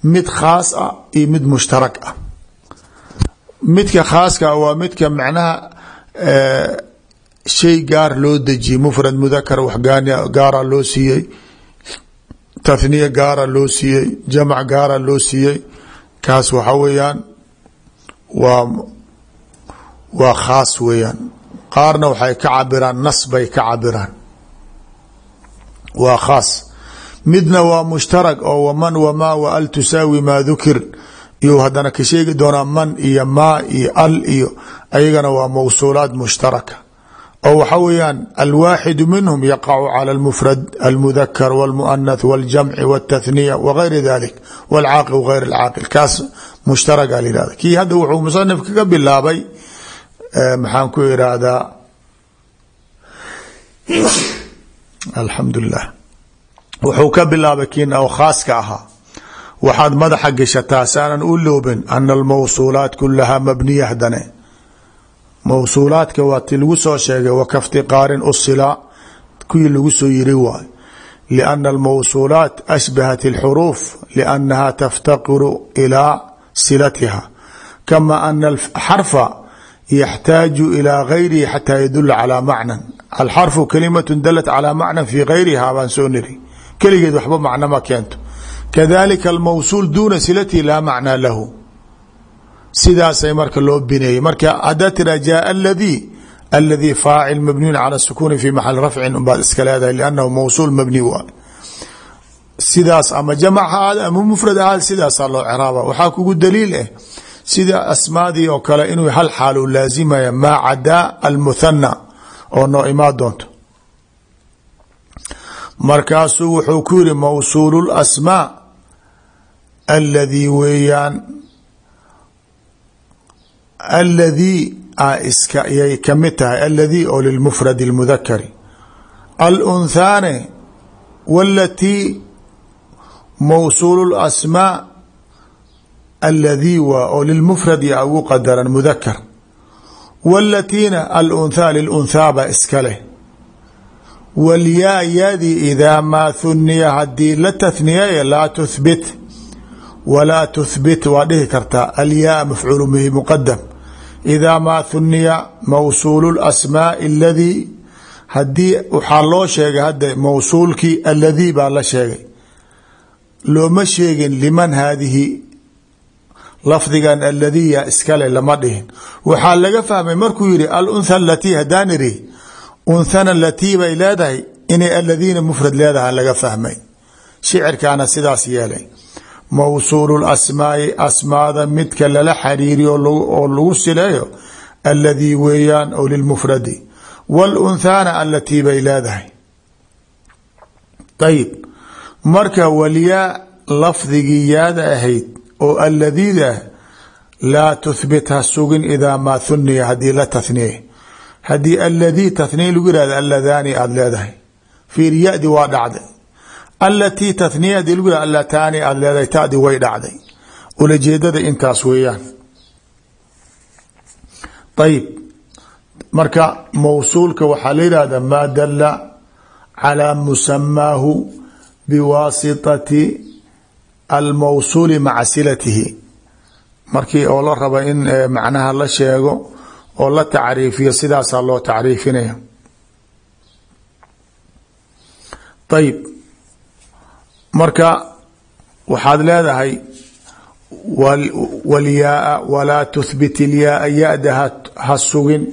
mid khaas ah iyo mid mushtarak ah. Midka khaaska waa midka macnaha shay gaar loo dejiyey mufrad mudakar wax gaara loo siiyey. Tathniya gaara loo siiyey. Jamc gaara loo siiyey kaas waxa weeyaan waa waa khaas weeyaan. Qaarna waxay ka cabiraan nas bay ka cabiraan waa khaas. Midna waa mushtarag oo waman wamaa wa al tusaawi maa dukir iyo haddana ka sheegi doonaa man iyo maa iyo al iyo ayagana waa mawsuulaat mushtaraka oo waxa weeyaan alwaaxidu minhum yaqacu cala almufrad almudakar walmuanath waljamci wاtathniya wagayri dalik wاlcaaqil wgayr اlcaaqil kaas mushtaraga la yihahda kii hadda wuxuu musanif kaga bilaabay maxaan ku irahdaa alxamdu lilah wuxuu ka bilaabay kiin oo khaaska ahaa waxaad madaxa gashataa saanan u loobin ana almawsuulaat kulahaa mabniya hadane mawsuulaadka waa ti lagu soo sheegay wakaftiqaarin usila kuwii lagu soo yiri waay. Liana almawsuulaat ashbahat اlxuruuf liannaha taftaqiru ilaa silatiha. Kama ana alxarfa yaxtaaju ilaa gayrihi xataa yadula calaa macnan. Alxarfu kalimatu dalat calaa macnan fii gayriha baan soo niri. Keligeed waxba macno ma keento. Kadalika almawsuul duuna silatihi laa macnaa lahu sidaasay marka loo bineeyey marka hadaa tira jaa aladii aladii faacil mabniyun cala sukuuni fi maxali rafcin unbaad iska leedahay liannahu mawsuul mabni waay sidaas ama jamac ha ahaad ama mufrad ahaad sidaasaa loo ciraaba waxaa kugu daliil ah sida asmaadii oo kale inuu hal xaal u laazimaya maa cadaa almuthana oo noo imaa doonto. Markaasuu wuxuu ku yiri mawsuul lasmaa aladii weeyaan aladii iska yay ka mid tahay aladii oo lilmufrad اlmudakari alunhaane walatii mawsuul اlasmaa aladii waa oo lilmufrad ya ugu qadaran mudakar walatiina alunhaa lilunhaa baa iska leh. Walyaa yadii idaa maa huniya haddii la tahniyaya laa tuhbit walaa tuhbit waa dhihi kartaa alyaa mafcuul bihi muqadam idaa maa huniya mawsuulu lasmaai aladii haddii waxaa loo sheegay hadda mawsuulkii aladii baa la sheegay looma sheegin liman haadihi lafdigan aladiya iskale lama dhihin waxaa laga fahmay markuu yihi aluntha alatii hadaan iri unthana latii bay leedahay inay aladiina mufrad leedaha laga fahmay shicirkaana sidaas yeelay mawsuulu lasmaai asmaada midka lala xariiriyo oo lagu sileeyo aladii weeyaan oo lilmufradi wاlunhaana alatii bay leedahay. Ayib marka walyaa lafdigii yaada ahayd oo aladiida laa tuhbit ha sugin idaa maa huniya haddii la tahniye haddii aladii tahniye lagu yihahdo aladaani aada leedahay. Fiir waa dhacday alatii tahniya haddii lagu yihahdo alataani aada leedahay tadi way dhacday. Ulajeedada intaas weeyaan. Ayib marka mawsuulka waxaa la yihahda maa dala calaa musamaahu biwaasitati almawsuuli maca silatihi. Markii oo la raba in macnaha la sheego oo la tacriifiyo sidaasaa loo tacriifinaya ayib marka waxaad leedahay wlyaaa walaa tuhbit ilyaaa yada ha sugin.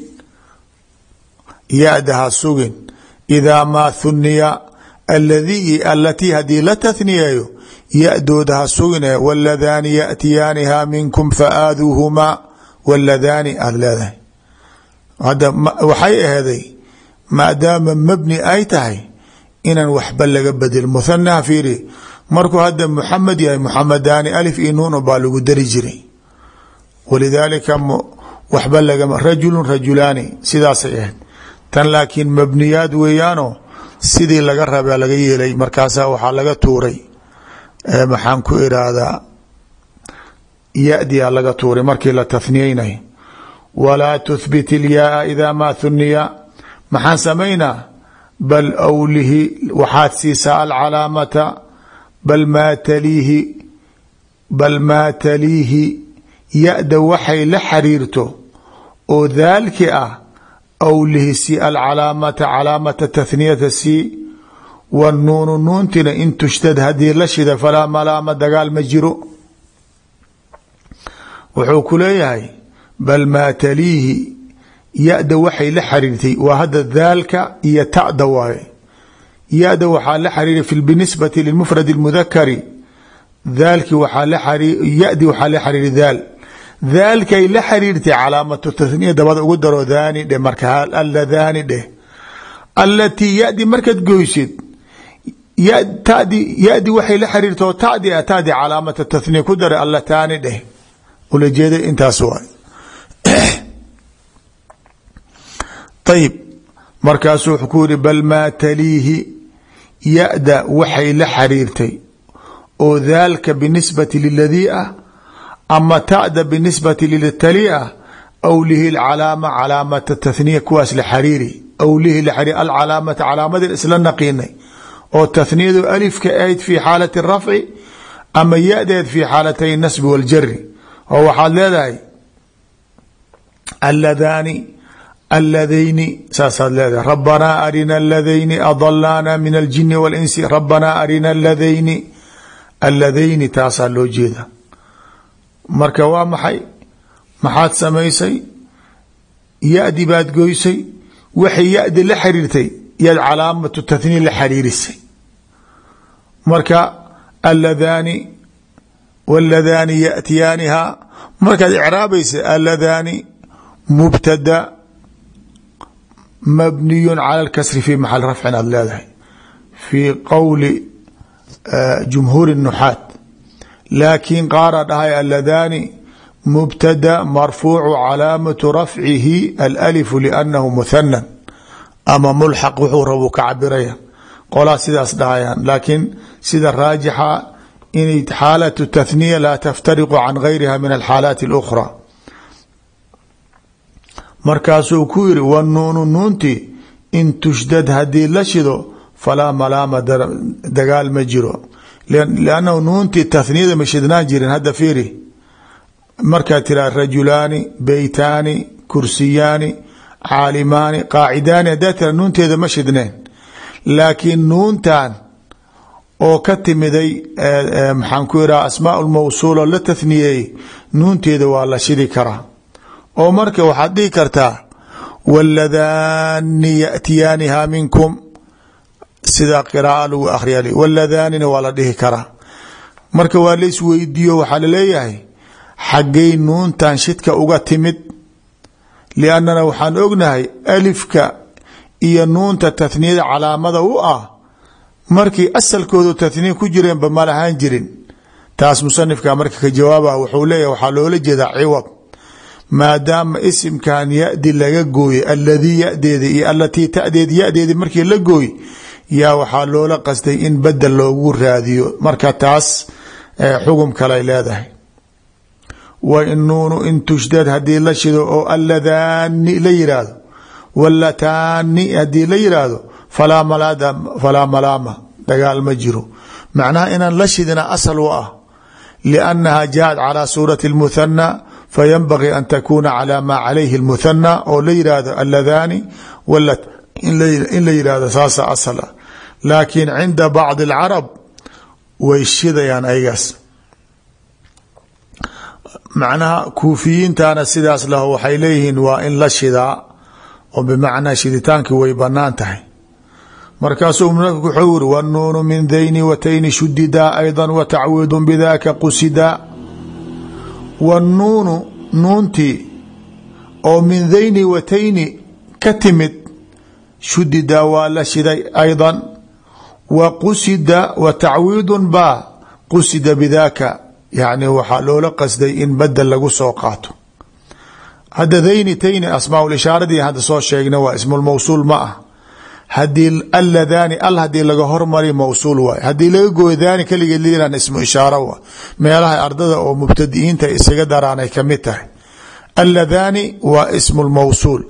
Ya-da ha sugin. Idaa maa huniya aladii alatii haddii la tahniyayo ya-dooda ha sugine waladaani yaatiyaaniha minkum faaaduuhumaa waladaani aada leedahay. Hadda waxay aheeday maadaama mabni ay tahay inaan waxba laga bedel. Muhanaha fiiri markuu hadda muxamed yahay muxamadaani alif iyo nuun baa lagu dari jiray. Walidaalika waxba lagama rajulun rajulaani sidaasay ahayd. Tan laakiin mabniyaad weeyaano sidii laga rabaa laga yeelay markaasaa waxaa laga tuuray. Maxaan ku iraahdaa yadiyaa laga tuuray markii la tahniyeynayo walaa tuhbit ilyaaa idaa maa huniya maxaan samaynaa bal awlihi waxaad siisaa alcalaamata bal maa taliihi bal maa taliihi ya-da waxay la xiriirto oo daalki ah awlihi si alcalaamata calaamata tahniyata si wanuunu nuuntina in tushtad haddii la shida falaa malaama dagaal ma jiro wuxuu ku leeyahay bal maa taliihi ya-da waxay la xiriirtay waa hadda daalka iyo ta'da waaye. Ya-da waxaa la xiriiray binisbati lilmufrad اlmudakari daalki waaa yadi waxaa la xiriiray daal. Daalkay la xiriirtay calaamatu tahniya dabada ugu daro daani dheh marka alladaani dheh allatii yadi goysid tadi yadi waxay la xiriirtao tadi a tadi calaamata tahniya ku daray allataani dheh ulajeeda intaas waay ayib markaasuu wuxuu ku yihi bal maa taliihi ya-da waxay la xiriirtay oo daalka binisbati liladii ah ama ta'da binisbati liltali ah awlihi calaama calaamata tahniya kuwaas la xariiri awlihi la xariir alcalaamata calaamadii isla naqiinay oo tahniyadu alifka ahayd fi xaalati rafci ama aladayni saasaad leedahay rabanaa arina aladayni adalaana min aljini walinsi rabanaa arina aladayni aladayni taasaa loo jeeda marka waa maxay maxaad samaysay ya-di baad goysay waxay ya-di la xiriirtay yaad calaamatu tahniya la xiriirisay marka aladaani waladaani yaatiyaaniha markaad icraabaysa mubtada mabniyu cala lkasri fi maxal rafcin aad leedahay fii qowli jumhuuri nuxaat laakiin qaara dhahay aladaani mubtada marfuucu calaamatu rafcihi alalifu liannahu muhanan ama mulxaq wuxuu rabu ka cabiraya qolaa sidaas dhahayaan laakiin sida raajixa inay xaalatu tahniya laa taftariqu can gayriha min alxaalaati اlukhra markaasuu ku yiri wanuunu nuunti in tushdad haddii la shido falaa malaama dagaal ma jiro. Lannahu nuuntii tahniyada ma shidnaan jirin hadda fiiri. Markaad tiraa rajulaani beytaani kursiyaani caalimaani qaacidaani haddaa tira nuunteeda ma shidneen. Laakiin nuuntan oo ka timiday maxaan ku iraha asmaa la tahniyeeyey nuunteeda waa la shidi karaa oo marka waxaad dhihi kartaa wاladaani yaأtiyaaniha minkum. Sida qiraaa lagu akhriya wladaanina waa la dhihi karaa. Marka waa la isweydiiyo waxaa la leeyahay xaggay nuuntan shidka uga timid. Liannana waxaan ognahay alifka iyo nuunta tathniyada calaamada u ah markii asalkoodu tathniya ku jireenba ma lahaan jirin. Taas musanifka marka ka jawaaba wuxuu leeyahy waxaa loola jeedaa ciwad maadaama isimkan yadi laga gooyey aladii yadeeda iyo alatii tadeed yadeedi markii la gooy yaa waxaa loola qastay in bedel loogu raadiyo. Marka taas xugum kaley leedahay. Wa in tushdad haddii la shido oo aladaani la yiraahdo walataani haddii la yiraahdo falaa malaama dagaal ma jiro. Macnaha inaan la shidina asal u ah liannaha jaat calaa suurati اlmuthana fayanbagii an takuuna calaa maa calayhi اlmuthana oo la yiraahdo aladaani in la yiraahdo saasa asal ah laakiin cinda bacdi اlcarab way shidayaan ayagaas macnaha kuufiyiintana sidaas laho waxay leeyihiin waa in la shidaa oo bimacnaa shiditaankii way bannaan tahay markaasuu wuxuu yiri wanuunu min dayni watayni shudidaa ayda watacwiidu bidaka qusidaa wanuunu nuuntii oo min dayni watayni ka timid shudidaa waa la shiday aydan wa qusida wa tacwiidun baa qusida bidaka yani waxaa loola qasday in badel lagu soo qaato hadda dayni tayni asmaa ishaaradii hadda soo sheegna waa ismulmawsuul ma ah haddii aladaani al haddii laga hormari mawsuul waay. Hadii laga gooyo daani keligeed liiran ismu ishaaro wa meelaha ardada oo mubtadi'iinta isaga daraanay ka mid tahay. Aladaani waa ismu lmawsuul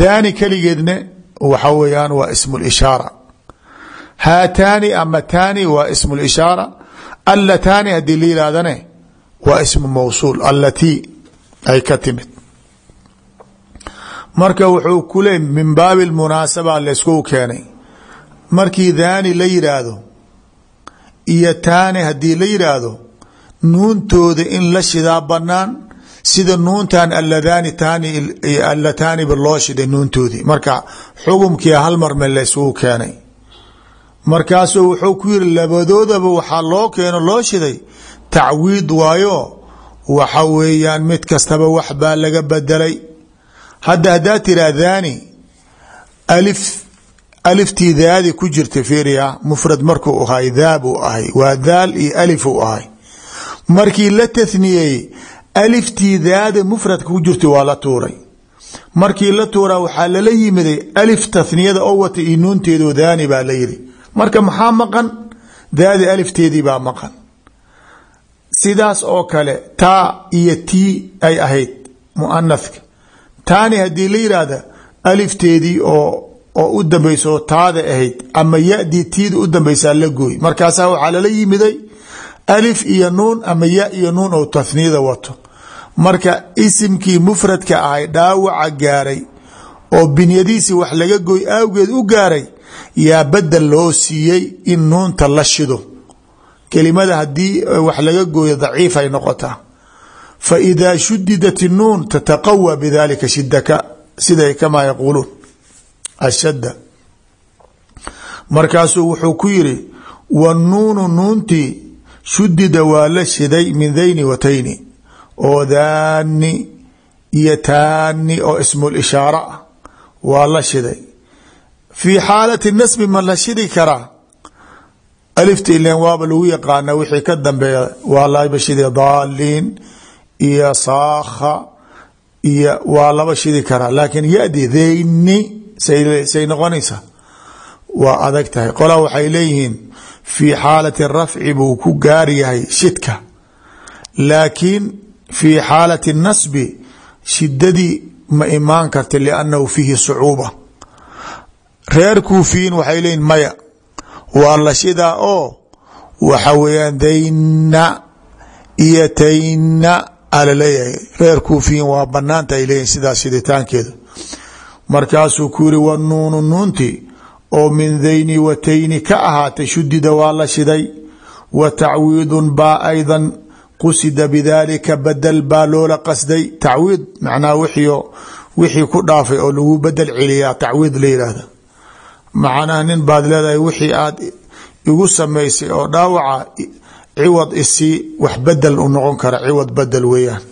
daani keligeedna waxa weeyaan waa ismu lishaara haataani ama taani waa ismu lishaara allataani haddii la yidhahdane waa ismu mawsuul allatii ay ka timid marka wuxuu ku leey min baabi lmunaasaba laysku keenay. Markii daani la yidhaahdo iyo taani haddii la yidhaahdo nuuntooda in la shidaa banaan sida nuuntan alladaani taani allataaniba loo shiday nuuntoodii marka xukumkii hal marme laysugu keenay. Markaasuu wuxuu ku yiri labadoodaba waxaa loo keeno loo shiday tacwiid waayo. Waxa weeyaan mid kastaba wax baa laga bedelay hadda haddaa tiraa daani alif aliftii daadi ku jirta fiiriya mufrad markuu ahay daa buu ahay waa daal iyo alif uu ahay. Markii la tathniyey aliftii daada mufradka ku jirta waa la tuuray. Markii la tuuraa waxaa lala yimiday alif tathniyada oo wata iyo nuunteedo daani baa la yiri marka maxaa maqan? Daadi alifteedii baa maqan. Sidaas oo kale taa iyo tii ay ahayd muanathka taani haddii la yidhaahda alifteedii oo oo u dambaysa taada ahayd ama yadii tiida u dambaysaa la gooy. Markaasaa waxaa lala yimiday alif iyo nuun ama ya iyo nuun oo tathniyada wato. Marka isimkii mufradka ahay dhaawaca gaaray oo binyadiisii wax laga gooy awgeed u gaaray yaa badel loo siiyey in nuunta la shido. Kelimada haddii wax laga gooyo daciif ay noqotaa fa idaa shudidat nuun tataqawى bidalika shidaka siday kamaa yaquuluun ashadda. Markaasuu wuxuu ku yiri wanuunu nuuntii shudida waa la shiday min dayni watayni oo daani iyo taani oo ismul ishaara ah waa la shiday. Fii xaalati nasbi ma la shidi karaa alifta ilen waaba lagu yaqaana wixii ka dambeeya waa laba shidi daaliin iyo saakha iyo waa laba shidi karaa laakiin yadi dayni say noqonaysaa waa adag tahay. Qolaa waxay leeyihiin fii xaalati rafci buu ku gaar yahay shidka. Laakiin fii xaalati nasbi shidadii ma imaan karta liannahu fiihi sucuuba. Reer kuufiyiin waxay leeyihiin maya waa la shidaa oo waxa weeyaan dayna iyo tayna ala leeyahay. Reer kuufiyiin waa banaanta ay leeyihiin sidaas shiditaankeedu markaasuu ku yiri wanuunu nuunti oo min dayni watayni ka ahaatay shudida waa la shiday. Wa tacwiidun baa aydan qusida bidalika badel baa loola qasday. Tacwiid macnaha wixio wixii ku dhaafay oo lagu bedel celiyaa tacwiid la yidhaahda. Macnaha nin baad leedahay wixii aad igu samaysay oo dhaawaca ciwad isii wax bedel u noqon kara ciwad bedel weeyaan.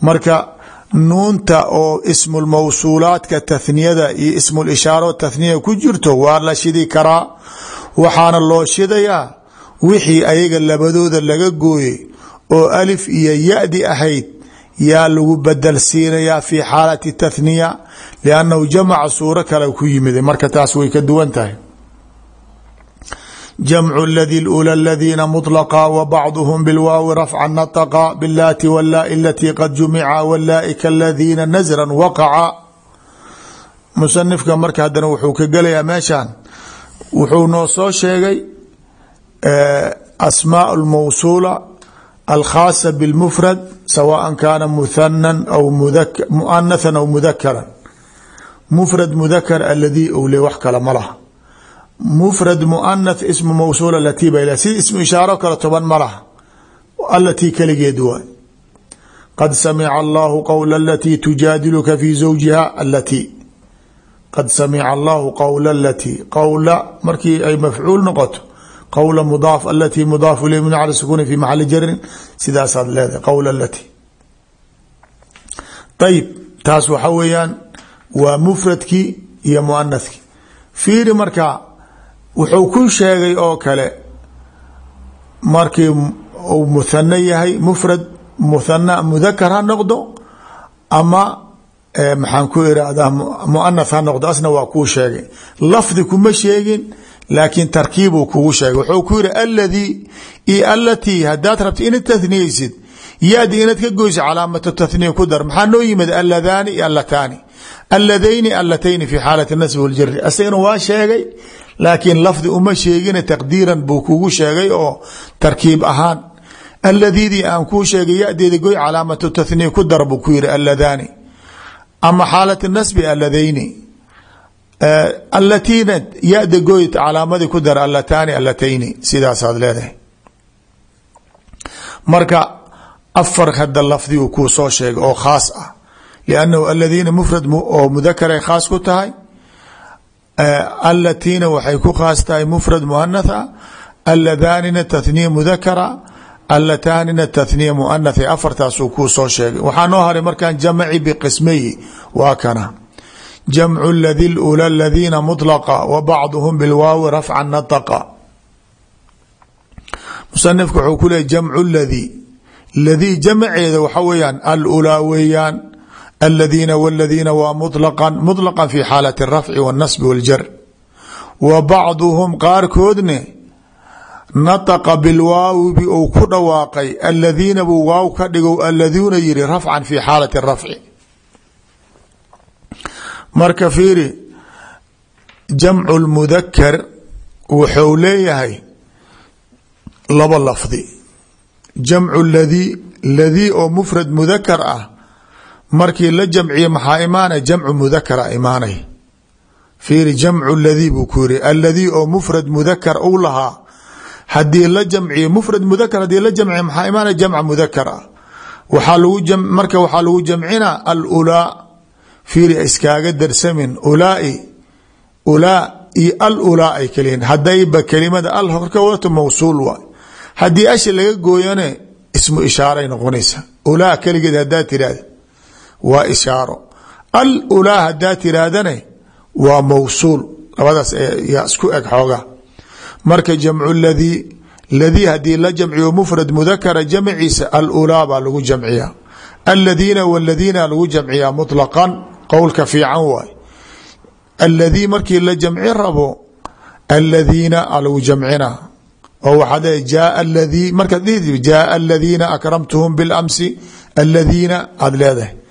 Marka nuunta oo ismulmawsuulaadka tathniyada iyo ismulishaaro tathniya ku jirto waa la shidi karaa waxaana loo shidayaa wixii ayaga labadooda laga gooyey oo alif iyo yadi ahayd yaa lagu bedel siinayaa fi xaalati tathniya liannahu jamaca suuro kale ku yimid marka taas way ka duwan tahay jamcu ladi lula ladiina muطlaqa wa bacduhum bilwaawi rafcan nataqa bilaati wallaa'i alatii qad jumica wallaa'i kaladiina nasran waqaca musanifka marka haddana wuxuu ka gelayaa meeshan wuxuu noo soo sheegay asmaa almawsuula alkhaasa bilmufrad sawaan kaana muhanan aw muanathan aw mudakaran mufrad mudakar aladii owle wax kale ma laha mfrad muanath ismu mawsuul alatii ba sida ismu ishaaro kale toban ma laha alatii keligeed waay qad samica allahu qowla alatii tujaadiluka fi zawjiha alatii qad samica allahu qowla alatii qowla markii ay mafcuul noqoto qowla mudaaf alatii mudaaf ilay min cala sukuni fi maxali jarin sidaasaad leedahay qowla alatii ayib taas waxa weeyaan waa mufradkii iyo muanathkii fiiri marka wuxuu ku sheegay oo kale markii uu muhano yahay mufrad muhana mudakar ha noqdo ama maxaan ku irahdaa muanath ha noqdo asna waa kuu sheegay. Lafdi kuma sheegin laakiin tarkiibuu kugu sheegay. Wuxuu ku yihi aladii io alatii hadaad rabta inaad tathniyeysid yaadi inaad ka goyso calaamatu tathniya ku dar. Maxaa noo yimid aladaani iyo alataani aladayni alatayni fi xaalati nasbi waljari asagana waa sheegay laakiin lafdi uma sheegina taqdiiran buu kugu sheegay oo tarkiib ahaan. Aladiidii aan kuu sheegay yadeeda goy calaamatu tathniya ku dar buu ku yihi aladaani ama xaalat nasbi aladayni alatiina yada goy calaamadii ku dar alataani alatayni sidaasaad leedahay. Marka afar hada lafdi uu kuu soo sheegay oo khaas ah. Liannahu alatiina waxay ku khaas tahay mufrad muanatha. Aladaanina tathniya mudakara alataanina tathniya muanatha. Afartaasuu kuu soo sheegay. Waxaa noo haray markaan jamci biqismayi waa kana. Jamcu ladi lula ladiina mطlaqa wa bacduhum bilwaawi rafca nataqa. Musanifku wuxuu ku leeyay jamcu ladi ladii jamceeda waxa weeyaan alulaa weeyaan aladiina wladiina waa mulaqa mulaqan fi xaalati alrafci wاlnasbi wاljar wa bacduhum qaarkoodne nataqa bilwaawibi uu ku dhawaaqay aladiina buu waaw ka dhigow aladuuna yihi rafcan fi xaalati rafci. Marka fiiri jamcu lmudakar wuxuu leeyahay laba lafdi. Jamcu ladii ladii oo mufrad mudakar ah markii la jamciye maxaa imaanay? Jamcu mudakara imaanay. Fiiri jamcu ladii buu ku oo mufrad mudakar u lahaa. Hadii la jamciye mufrad mudakar haddii la jamciye maxaa imaanay? Jamca mudakar ah waxaa lagu marka waxaa lagu jamcina alulaa. Fiiri iskaaga darsamin ulaai ulaa iyo al ulaa ay kaliyihin hadayba kelimada al horka wadato mawsuul waay. Haddii ashi laga gooyane ismu ishaaray noqonaysa. Ulaa keligeed hadaa tirahda waa ishaaro. Al ulaa hadaa tiraahdane waa mawsuul. Labadaas yaa isku eg xooga marka jamcu ladii ladii haddii la jamciyo mufrad mudakara jamciisa al ulaa baa lagu jamciya aladiina wladiina lagu jamciyaa muطlaqan qowlka fiican waay. Aladii markii la jamci rabo aladiina alagu jamcina. Oo waxaad leedahay jaaa aladii markaad dhihi jaaa akramtuhum bilamsi aladiina aada leedahay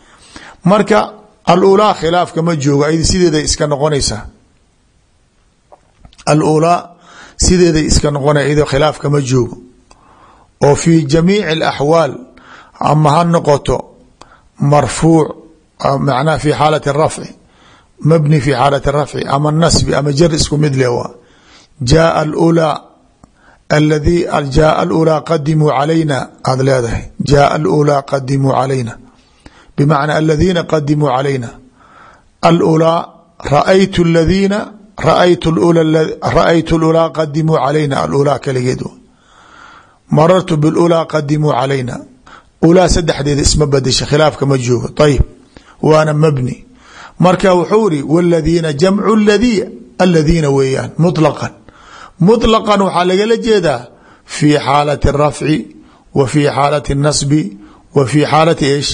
marka alulaa khilaafka ma joogo sideeday iska noqonaysaa alulaa sideeday iska iyadoo khilaafka ma joogo. Oo fi jamiici alaxwaal ama ha noqoto marfuuc macnaha fi xaalati rafci mabni fi xaalati rafci ama nasbi ama jar isku mid leh waa. Jaaa alulaa aladii jaaa alulaa qadimuu calayna aada leedahay. Jaaa alulaa qadimuu calayna bmacnaa aladiina qadimuu calayna alulaa raaytu ladiina raaytu lulaa qadimuu calayna alulaa kaligeed marartu bilulaa qadimuu calayna ulaa saddexdeeda isma badasha khilaafka ma joogo ayib waana mabni marka wuxuu iri wladiina jamcu ladii aladiina weeyaan mulaqan mulaqan waxaa lagala jeedaa fii xaalati rafci wa fii xaalati nasbi wa fii xaalati ish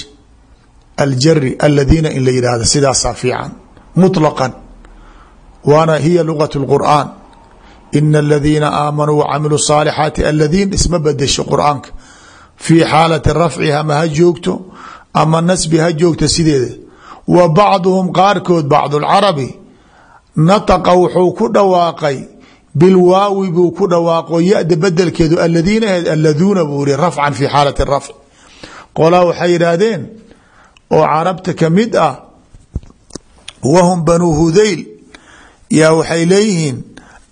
aljari aladiina in la yidhaahdo sidaasaa fiican muطlaqan waana hiya lugaة اlqur'an ina aladiina aamanuu wacamiluu الصaalixaati aladiin isma bedesho qur'aanka fii xaalati rafci ama ha joogto ama nasbi ha joogto sideeda wa bacduhum qaarkood bacd اlcarabi nataqa wuxuu ku dhawaaqay bilwaawi buu ku dhawaaqo yada bedelkeedu aladiina aheed aladuuna buu iri rafcan fi xaalati rafc qolaa waxay yidhaahdeen oo carabta ka mid ah wahum banuu hudayl yaa waxay leeyihiin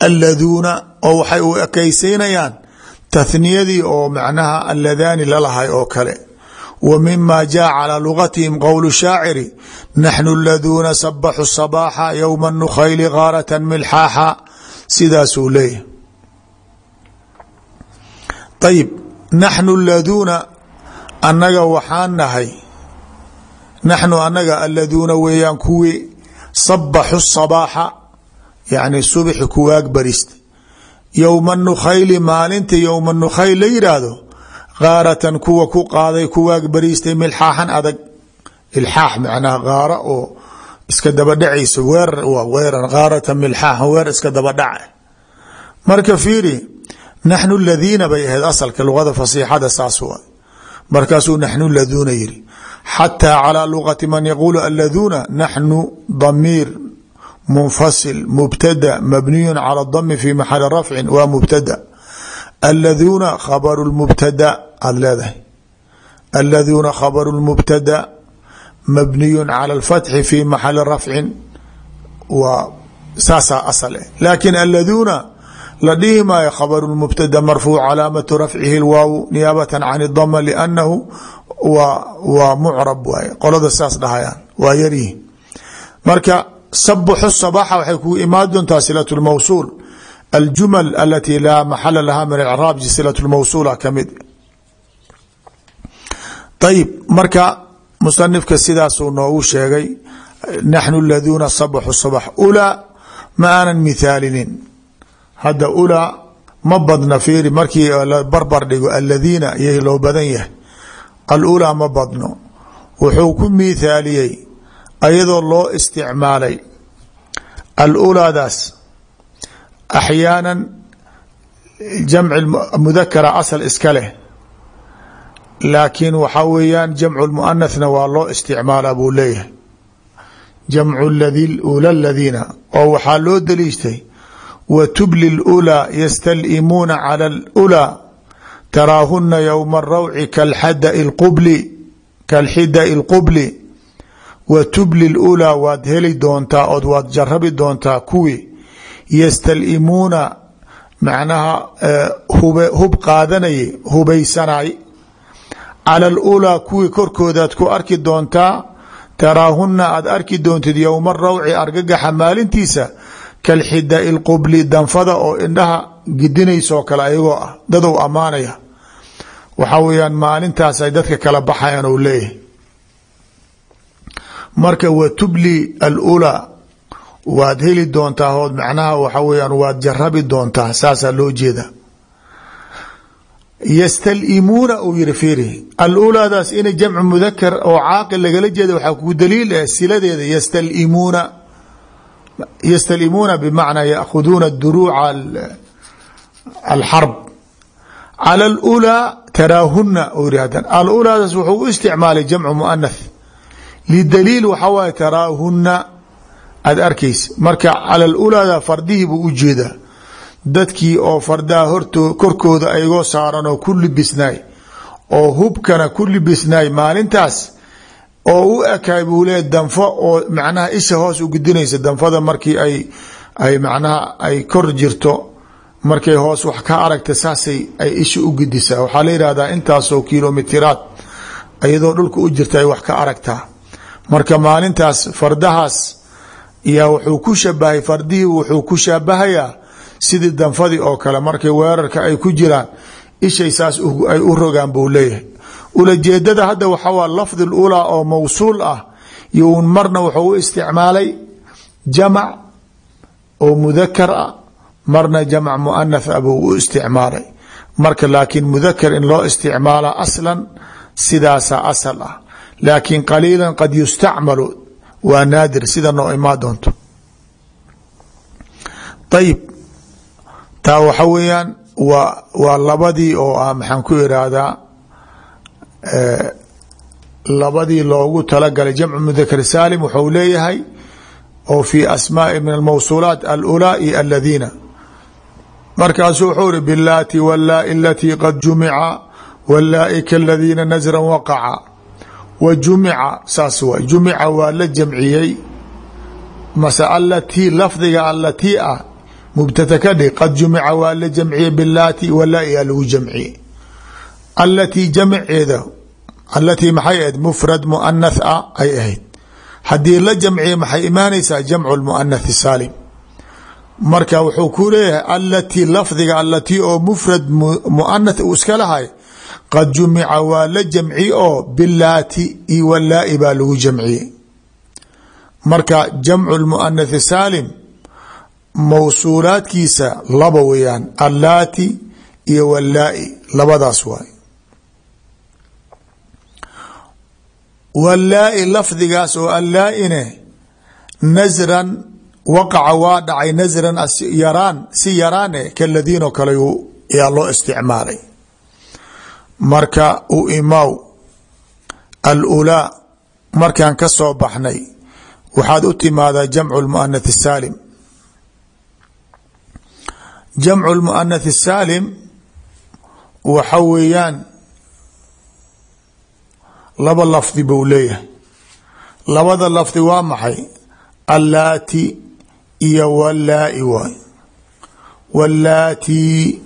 alladuuna oo waxay u ekaysaynayaan tathniyadii oo macnaha alladaani lalahay oo kale. Wa mima jaa calى lugatihim qowl shaaciri naxnu laduuna sabaxu sabaaxa yowma nukhayli gaarata milxaaxa sidaasuu leeyahy ayib naxnu laduuna annaga waxaan nahay naxnu annaga alladuuna weeyaan kuwii sabaxu sabaaxa yani subxi kuwaag barista. Yowma nukhayli maalinta yowma nukhayl la yidhaahdo kuwa ku qaaday kuwaag bariistay milxaaxan adag. Ilxaax macnaha kaara oo iska dabadhacaysa weerar waa weerar kaaratan milxaaxan weer iska dabadhaca marka fiiri naxnu ladiina bay asalka lugada fasiixada saas wa markaasuu naxnu yiri xataa calىa lugati man yaquulu alladuuna naxnu damiir munfasil mubtada mabniyu calى dami fi maxali rafcin waa mubtada alladuuna khabaru mubtada aada leedahay alladuuna khabaru mubtada mabniyu calى اlfatxi fi maxali rafcin waa saasaa asal eh laakin alladuuna la dhihi maayo khabaru mubtada marfuuc calaamatu rafcihi lwaaw niyaabata can dama lanahu waa mucrab waay qolada saas dhahayaan. Waa yaryihin marka sabuxu sabaxa waxay kugu imaan doontaa silat lmawsuul aljumal alati laa maxala laha min acraab silat lmawsuula ka mid ayib marka musanifka sidaasuu noogu sheegay naxnu laduuna sabaxu sabax ulaa ma aanan mithaalinin. Hadda ulaa ma markii barbar dhigo aladiina yay loo badan yahay alulaa ma badno. Wuxuu ku miithaaliyey ayadoo loo isticmaalay alulaadaas axyaanan jamci mudakara asal iska leh. Laakiin waxaa weeyaan jamcu muanathna waa loo isticmaalaa buu leeyahay. Jamcu ula ladiina. Oo waxaa loo daliishtay wa tubli lulaa yastalimuuna cala lulaa taraahuna kalxadai qubli kalxidai اlqubli wa tubli lulaa waad heli doontaa ood waad jarabi doontaa kuwii yastalimuuna macnaha hub qaadanayay hubaysanay cala lulaa kuwii korkoodaad ku arki doontaa taraahuna aad arki doontid yowma arawci argagaxa maalintiisa kalxidai lqubli danfada oo indhaha gidinaysoo kale ayagoo ah dadow ammaanaya waxaa weyaan maalintaas ay dadka kala baxayan ou leeyahay. Marka wa tubli alulaa waad heli doontaa ood macnaha waxa weyaan waad jarabi doontaa saasaa loo jeeda. Yastalimuuna uu yiri fiiri alulaadaas ina jamcu mudakar oo caaqil lagala jeeda waxaa ku daliil ah siladeeda yastalimuuna yastalimuuna bmacnaa yaakhuduuna duruuca alxarb cala alulaa taraahuna u yiri hadan alulaadaas wuxuu u isticmaalay jamcu muanath lidaliil waxaa waaye taraahuna aada arkaysa marka cala alulaada fardihii buu u dadkii oo fardaha horto korkooda aygoo saaran oo ku libisnaay oo hubkana ku libisnaay maalintaas oo u ekaay buu leeya danfo oo macnaha isha hoos u gudinaysa danfada markii ay ay macnaha ay kor jirto markay hoos wax ka aragta saasay ay isha u gudisaa waxaa la yihahdaa intaasoo kilomitiraad iyadoo dhulka u jirta wax ka aragtaa marka maalintaas fardahaas yaa wuxuu ku shabahay fardihii wuxuu ku shabahayaa sidii danfadii oo kale. Markay weerarka ay ku jiraan ishay saas ay u rogaan buu leeyahay. Ulajeedada hadda waxaa waa lafdi ulaa oo mawsuul ah iyo marna wuxuu isticmaalay jamac oo mudakar ah marna jamc muanath ah buu u isticmaalay. Marka laakiin mudakar in loo isticmaala aslan sidaasa asal ah. Laakiin qaliila qad yustacmalu waa naadir sida noo imaa doonto. Ayib taa waxa weeyaan waa waa labadii oo ah maxaan ku iraahdaa labadii loogu talagalay jamcu mudakar saalim wuxuu leeyahay oo fi asmaai min almawsuulaat alulaa iyo aladiina markaasuu wuxuu iri bilaati walaai alatii qad jumica walaai kaladiina nasran waqaca wa jumica saas waay. Jumica waa la jamciyey mase alatii lafdiga alatii ah mubtada ka dhig qad jumica waa la jamciye bilaati walaa-i aa lagu jamciye alatii jamceeda alatii maxay ahayd? Mufrad muanath a ay ahayd. Haddii la jamciye maxay imaanaysaa? Jamcu lmuanath saalim marka wuxuu ku leeyahay alatii lafdiga alatii oo mufrad muanath uu iska lahay qad jumica waa la jamci oo bilaati i walaa-i baa lagu jamciye marka jamcu lmuanath saalim mawsuulaadkiisa laba weeyaan allaati iyo walaa-i labadaas waay. Walaa-i lafdigaas oo allaa-ine nasran waqaca waa dhacay nasran yaraan si yaraane kaladiinoo kale yaa loo isticmaalay. Marka u imaw alulaa markaan ka soo baxnay waxaad u timaadaa jamcu lmuanath saalim. Jamcu lmuanath saalim waxa weeyaan laba lafdi buu leeyahay. Labada lafdi waa maxay? Allaati iyo walaa-i waay. Walaati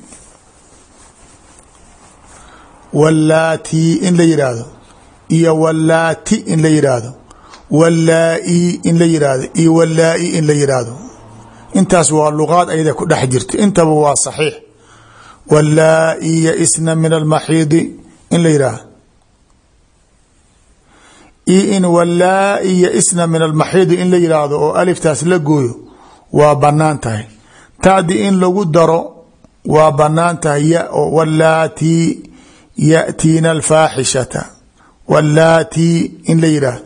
walaati in la yidhaahdo iyo walaati in la yidhaahdo walaa-i in la yidhaahdo iyo walaa-i in la yidhaahdo intaas waa luqaad ayada ku dhex jirto intaba waa saxiix. Walaa-i yaisna min almaxiidi in la yidhaahdo io in walaa-i yaisna min almaxiidi in la yidhaahdo oo aliftaas la gooyo waa bannaan tahay. Tadi in lagu daro waa bannaan tahay ya walaati yatiina alfaaxishata walaati in la yidhaahdo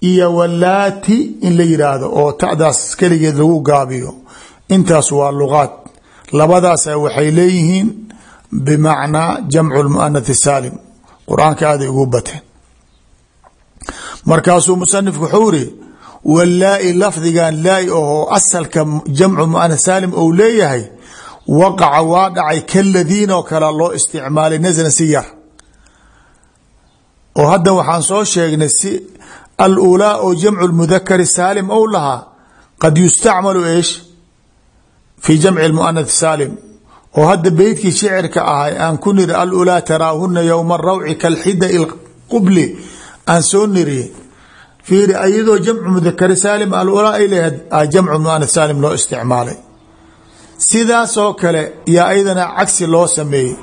iyo walaati in la yidhaahdo oo tadaas keligeed lagu gaabiyo. Intaas waa luqaad labadaasa waxay leeyihiin bimacnaa jamcu lmuanath saalim. Qur'aanka aaday ugu bateen. Markaasuu musanifku wuxuu iri walaa-i lafdigan laai ahoo asalka jamcu muanath saalim ou leeyahay waqaca waa dhacay kaladiinoo loo isticmaalay nasran si yar. Oo hadda waxaan soo sheegnay si alulaa oo jamcu mudakari saalim ou lahaa qad yustacmalu eesh fi jamci muanath saalim. Oo hadda beytkii shicirka ahay aan ku niri alulaa taraahuna yowma rawci kalxida qubli aan soo niriye fiiri ayadoo jamcu mudakari saalim alulaa ay leeyahay jamcu muanath saalim loo isticmaalay. Sidaasoo kale yaa ayadana cagsi loo sameeyey.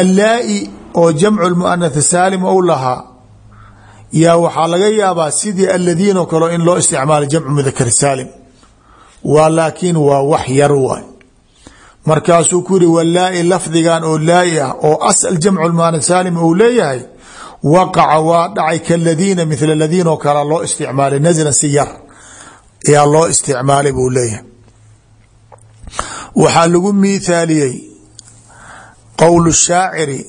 Allaa-i oo jamcu muanath saalim ou lahaa yaa waxaa laga yaabaa sidii aladiinoo kale in loo isticmaalay jamcu mudakari saalim. Waa laakiin waa wax yar waay. Markaasuu ku yiri walaa-i lafdigan oo laa-i ah oo asal jamcu muanath saalim ou leeyahay waqaca waa dhacay kaladiina mila ladiin oo kale loo isticmaalay nasran si yar yaa loo isticmaalay buu leeyahay. Waxaa lagu miithaaliyey qowl shaaciri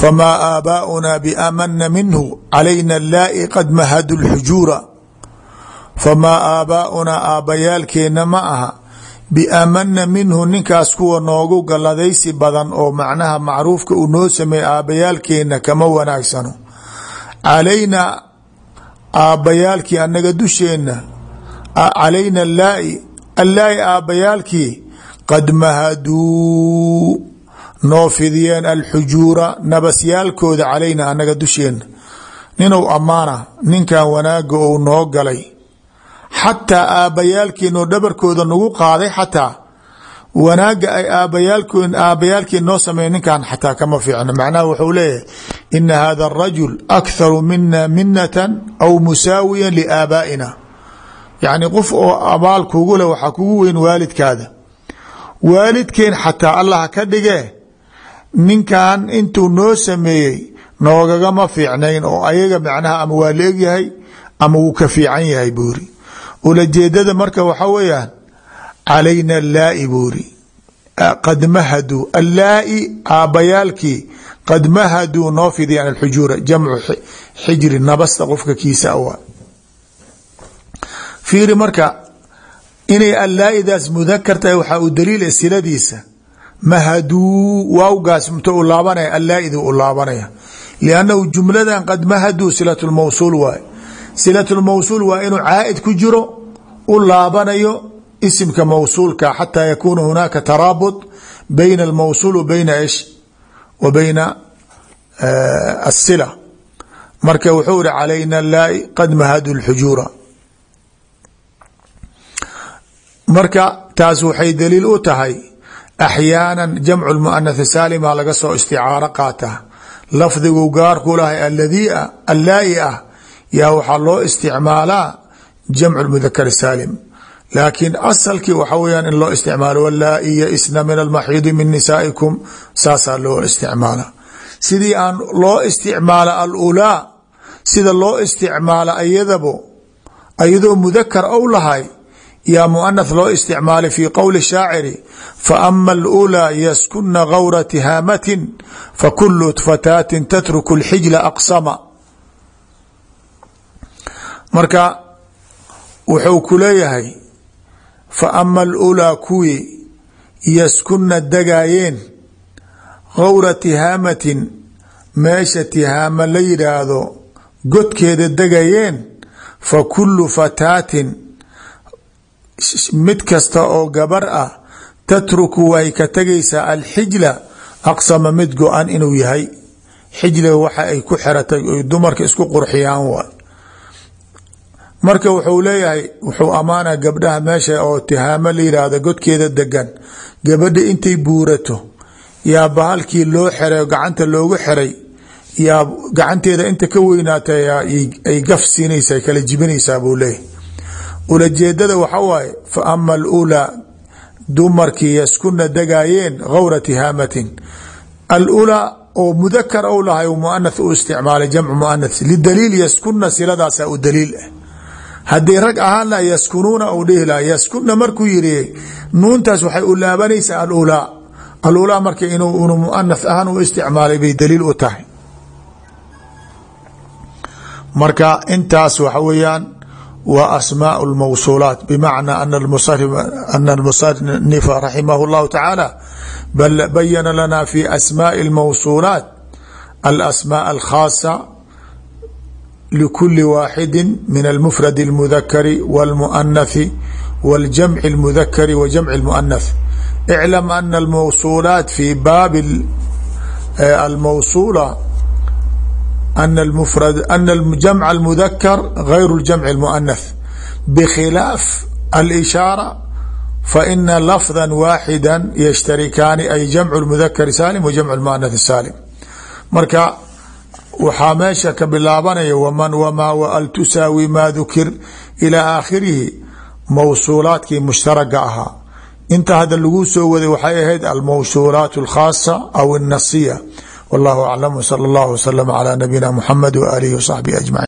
famaa aabaaؤuna biamana minhu calayna laa-i qad mahadu lxujuura famaa aabaaؤunaa aabbayaalkeenna ma aha biamana minhu ninkaas kuwa noogu galladaysi badan oo macnaha macruufka uu noo sameeyey aabbayaalkeenna kama wanaagsano calaynaa aabbayaalkii annaga dusheenna calayna allaa-i allaa-i aabbayaalkii qad mahaduu noo fidiyeen alxujuura nabasyaalkooda calayna annaga dusheenna. Ninuu ammaana ninkan wanaaga ou noo galay. Xataa aabbayaalkiinoo dhabarkooda nagu qaaday xataa wanaaga ay aabbayaalkii noo sameeya ninkan xataa kama fiicno. Macnaha wuxuu leeyahay ina hada arajul akharu mina minatan aw musaawiya liaabaa'ina yacni qof oo abaal kugu leh waxaa kugu weyn waalidkaada. Waalidkeen xataa allah ka dhige ninkan intuu noo sameeyey noogagama fiicnayn oo ayaga macnaha ama waa la egyahay ama wuu ka fiican yahay buu iri ulajeedada marka waxa weeyaan calayna allaa-i buu iri qad mahaduu allaa-i qad mahaduu noo fidiyaan alxujuura jamcu xijri nabasta qofka kiisa awa fiiri marka inay allaa-idaas mudakar tahay waxaa u daliila siladiisa mahaduu waawgaas mta u laabanaya allaa-idi u laabanaya liannahu jumladan qad mahaduu silat lmawsuul waay silat lmawsuul waa inuu caaid ku jiro u laabanayo isimka mawsuulka xataa yakuuna hunaaka taraabut bayna almawsuul wa bayna ish wa bayna asila marka wuxuu ihi calayna laai qad mahadu lxujuura marka taas waxay daliil u tahay axyaana jamcu lmuanath saalima laga soo isticaaro qaata. Lafdigu gaarku lahay aladii allaa'i ah yaa waxaa loo isticmaalaa jamcu mudakar saalim laakiin asalkii waxa weyaan in loo isticmaalo wallaa'i yaisna min almaxiidi min nisaa'ikum saasaa loo isticmaala. Sidii aan loo isticmaala alulaa sida loo isticmaala ayadabo ayadoo mudakar ou lahay yaa muanath loo isticmaalay fi qowli shaaciri faama alulaa yaskuna gawra tihaamatin fakulu fataatin tatruku lxijla aqsama. Marka wuxuu ku leeyahay faama alulaa kuwii yaskuna dagaayeen gawra tihaamatin meesha tihaama la yidhaahdo godkeeda degayeen fa kullu fataatin mid kasta oo gabar ah tatruku way ka tegaysaa alxijla aqsama mid go-an inuu yahay. Xijliga waxa ay ku xeratay oy dumarka isku qurxiyaan marka wuxuu leeyahay wuxuu ammaana gabdhaha meesha oo tihaamo la yidhaahdo godkeeda degan gabadha intay buurato yaa bahalkii loo xeray gacanta loogu xeray yaa gacanteeda inta ka weynaata ay gaf siinaysa kala jibinaysaa buu leeyahy ulajeedada waxa waaye fa ama alulaa dumarkii yaskuna degaayeen gawra tihaamatin. Alulaa oo mudakar ou lahay muanath u isticmaalay jamcu muanath lidaliil yaskuna siladaasa u daliil ah haddii rag ahaan laha yaskunuuna ou dhihi laha yaskuna markuu yiri nuuntaas waxay u laabanaysaa alulaa alulaa marka inuu muanath ahaan u isticmaalay bay daliil u tahay marka intaas waxa weeyaan wa asmaaء اlmawsuulaat bmacna ana اlmusanifa raximah اllahu tacaala bayana lana fi asmaaءi اlmawsuulaat alasmaaء alkhaasa likuli waaxidi min almufrad اlmudakari wاlmuanathi wاljamci اlmudakari wa jamci اlmuanath iclam ana almawsuulaat fi baabi almawsuula أن المفرد أن الجمع المذكر غير الجمع المؤنث بخلاف الإشارة فإن لفظا واحدا يشتركان أي جمع المذكر سالم وجمع المؤنث السالم marka waxaa meesha ka bilaabanaya wman wmaa wal tusaawi maa dukir ilaa aakhirihi. Mawsuulaadkii mushtaraga ahaa. Inta hadda laguu soo waday waxay ahayd almawsuulaat alkhaasa aw alnasiya wallahu aclam sal اllah wslm cla nabiyina mxamed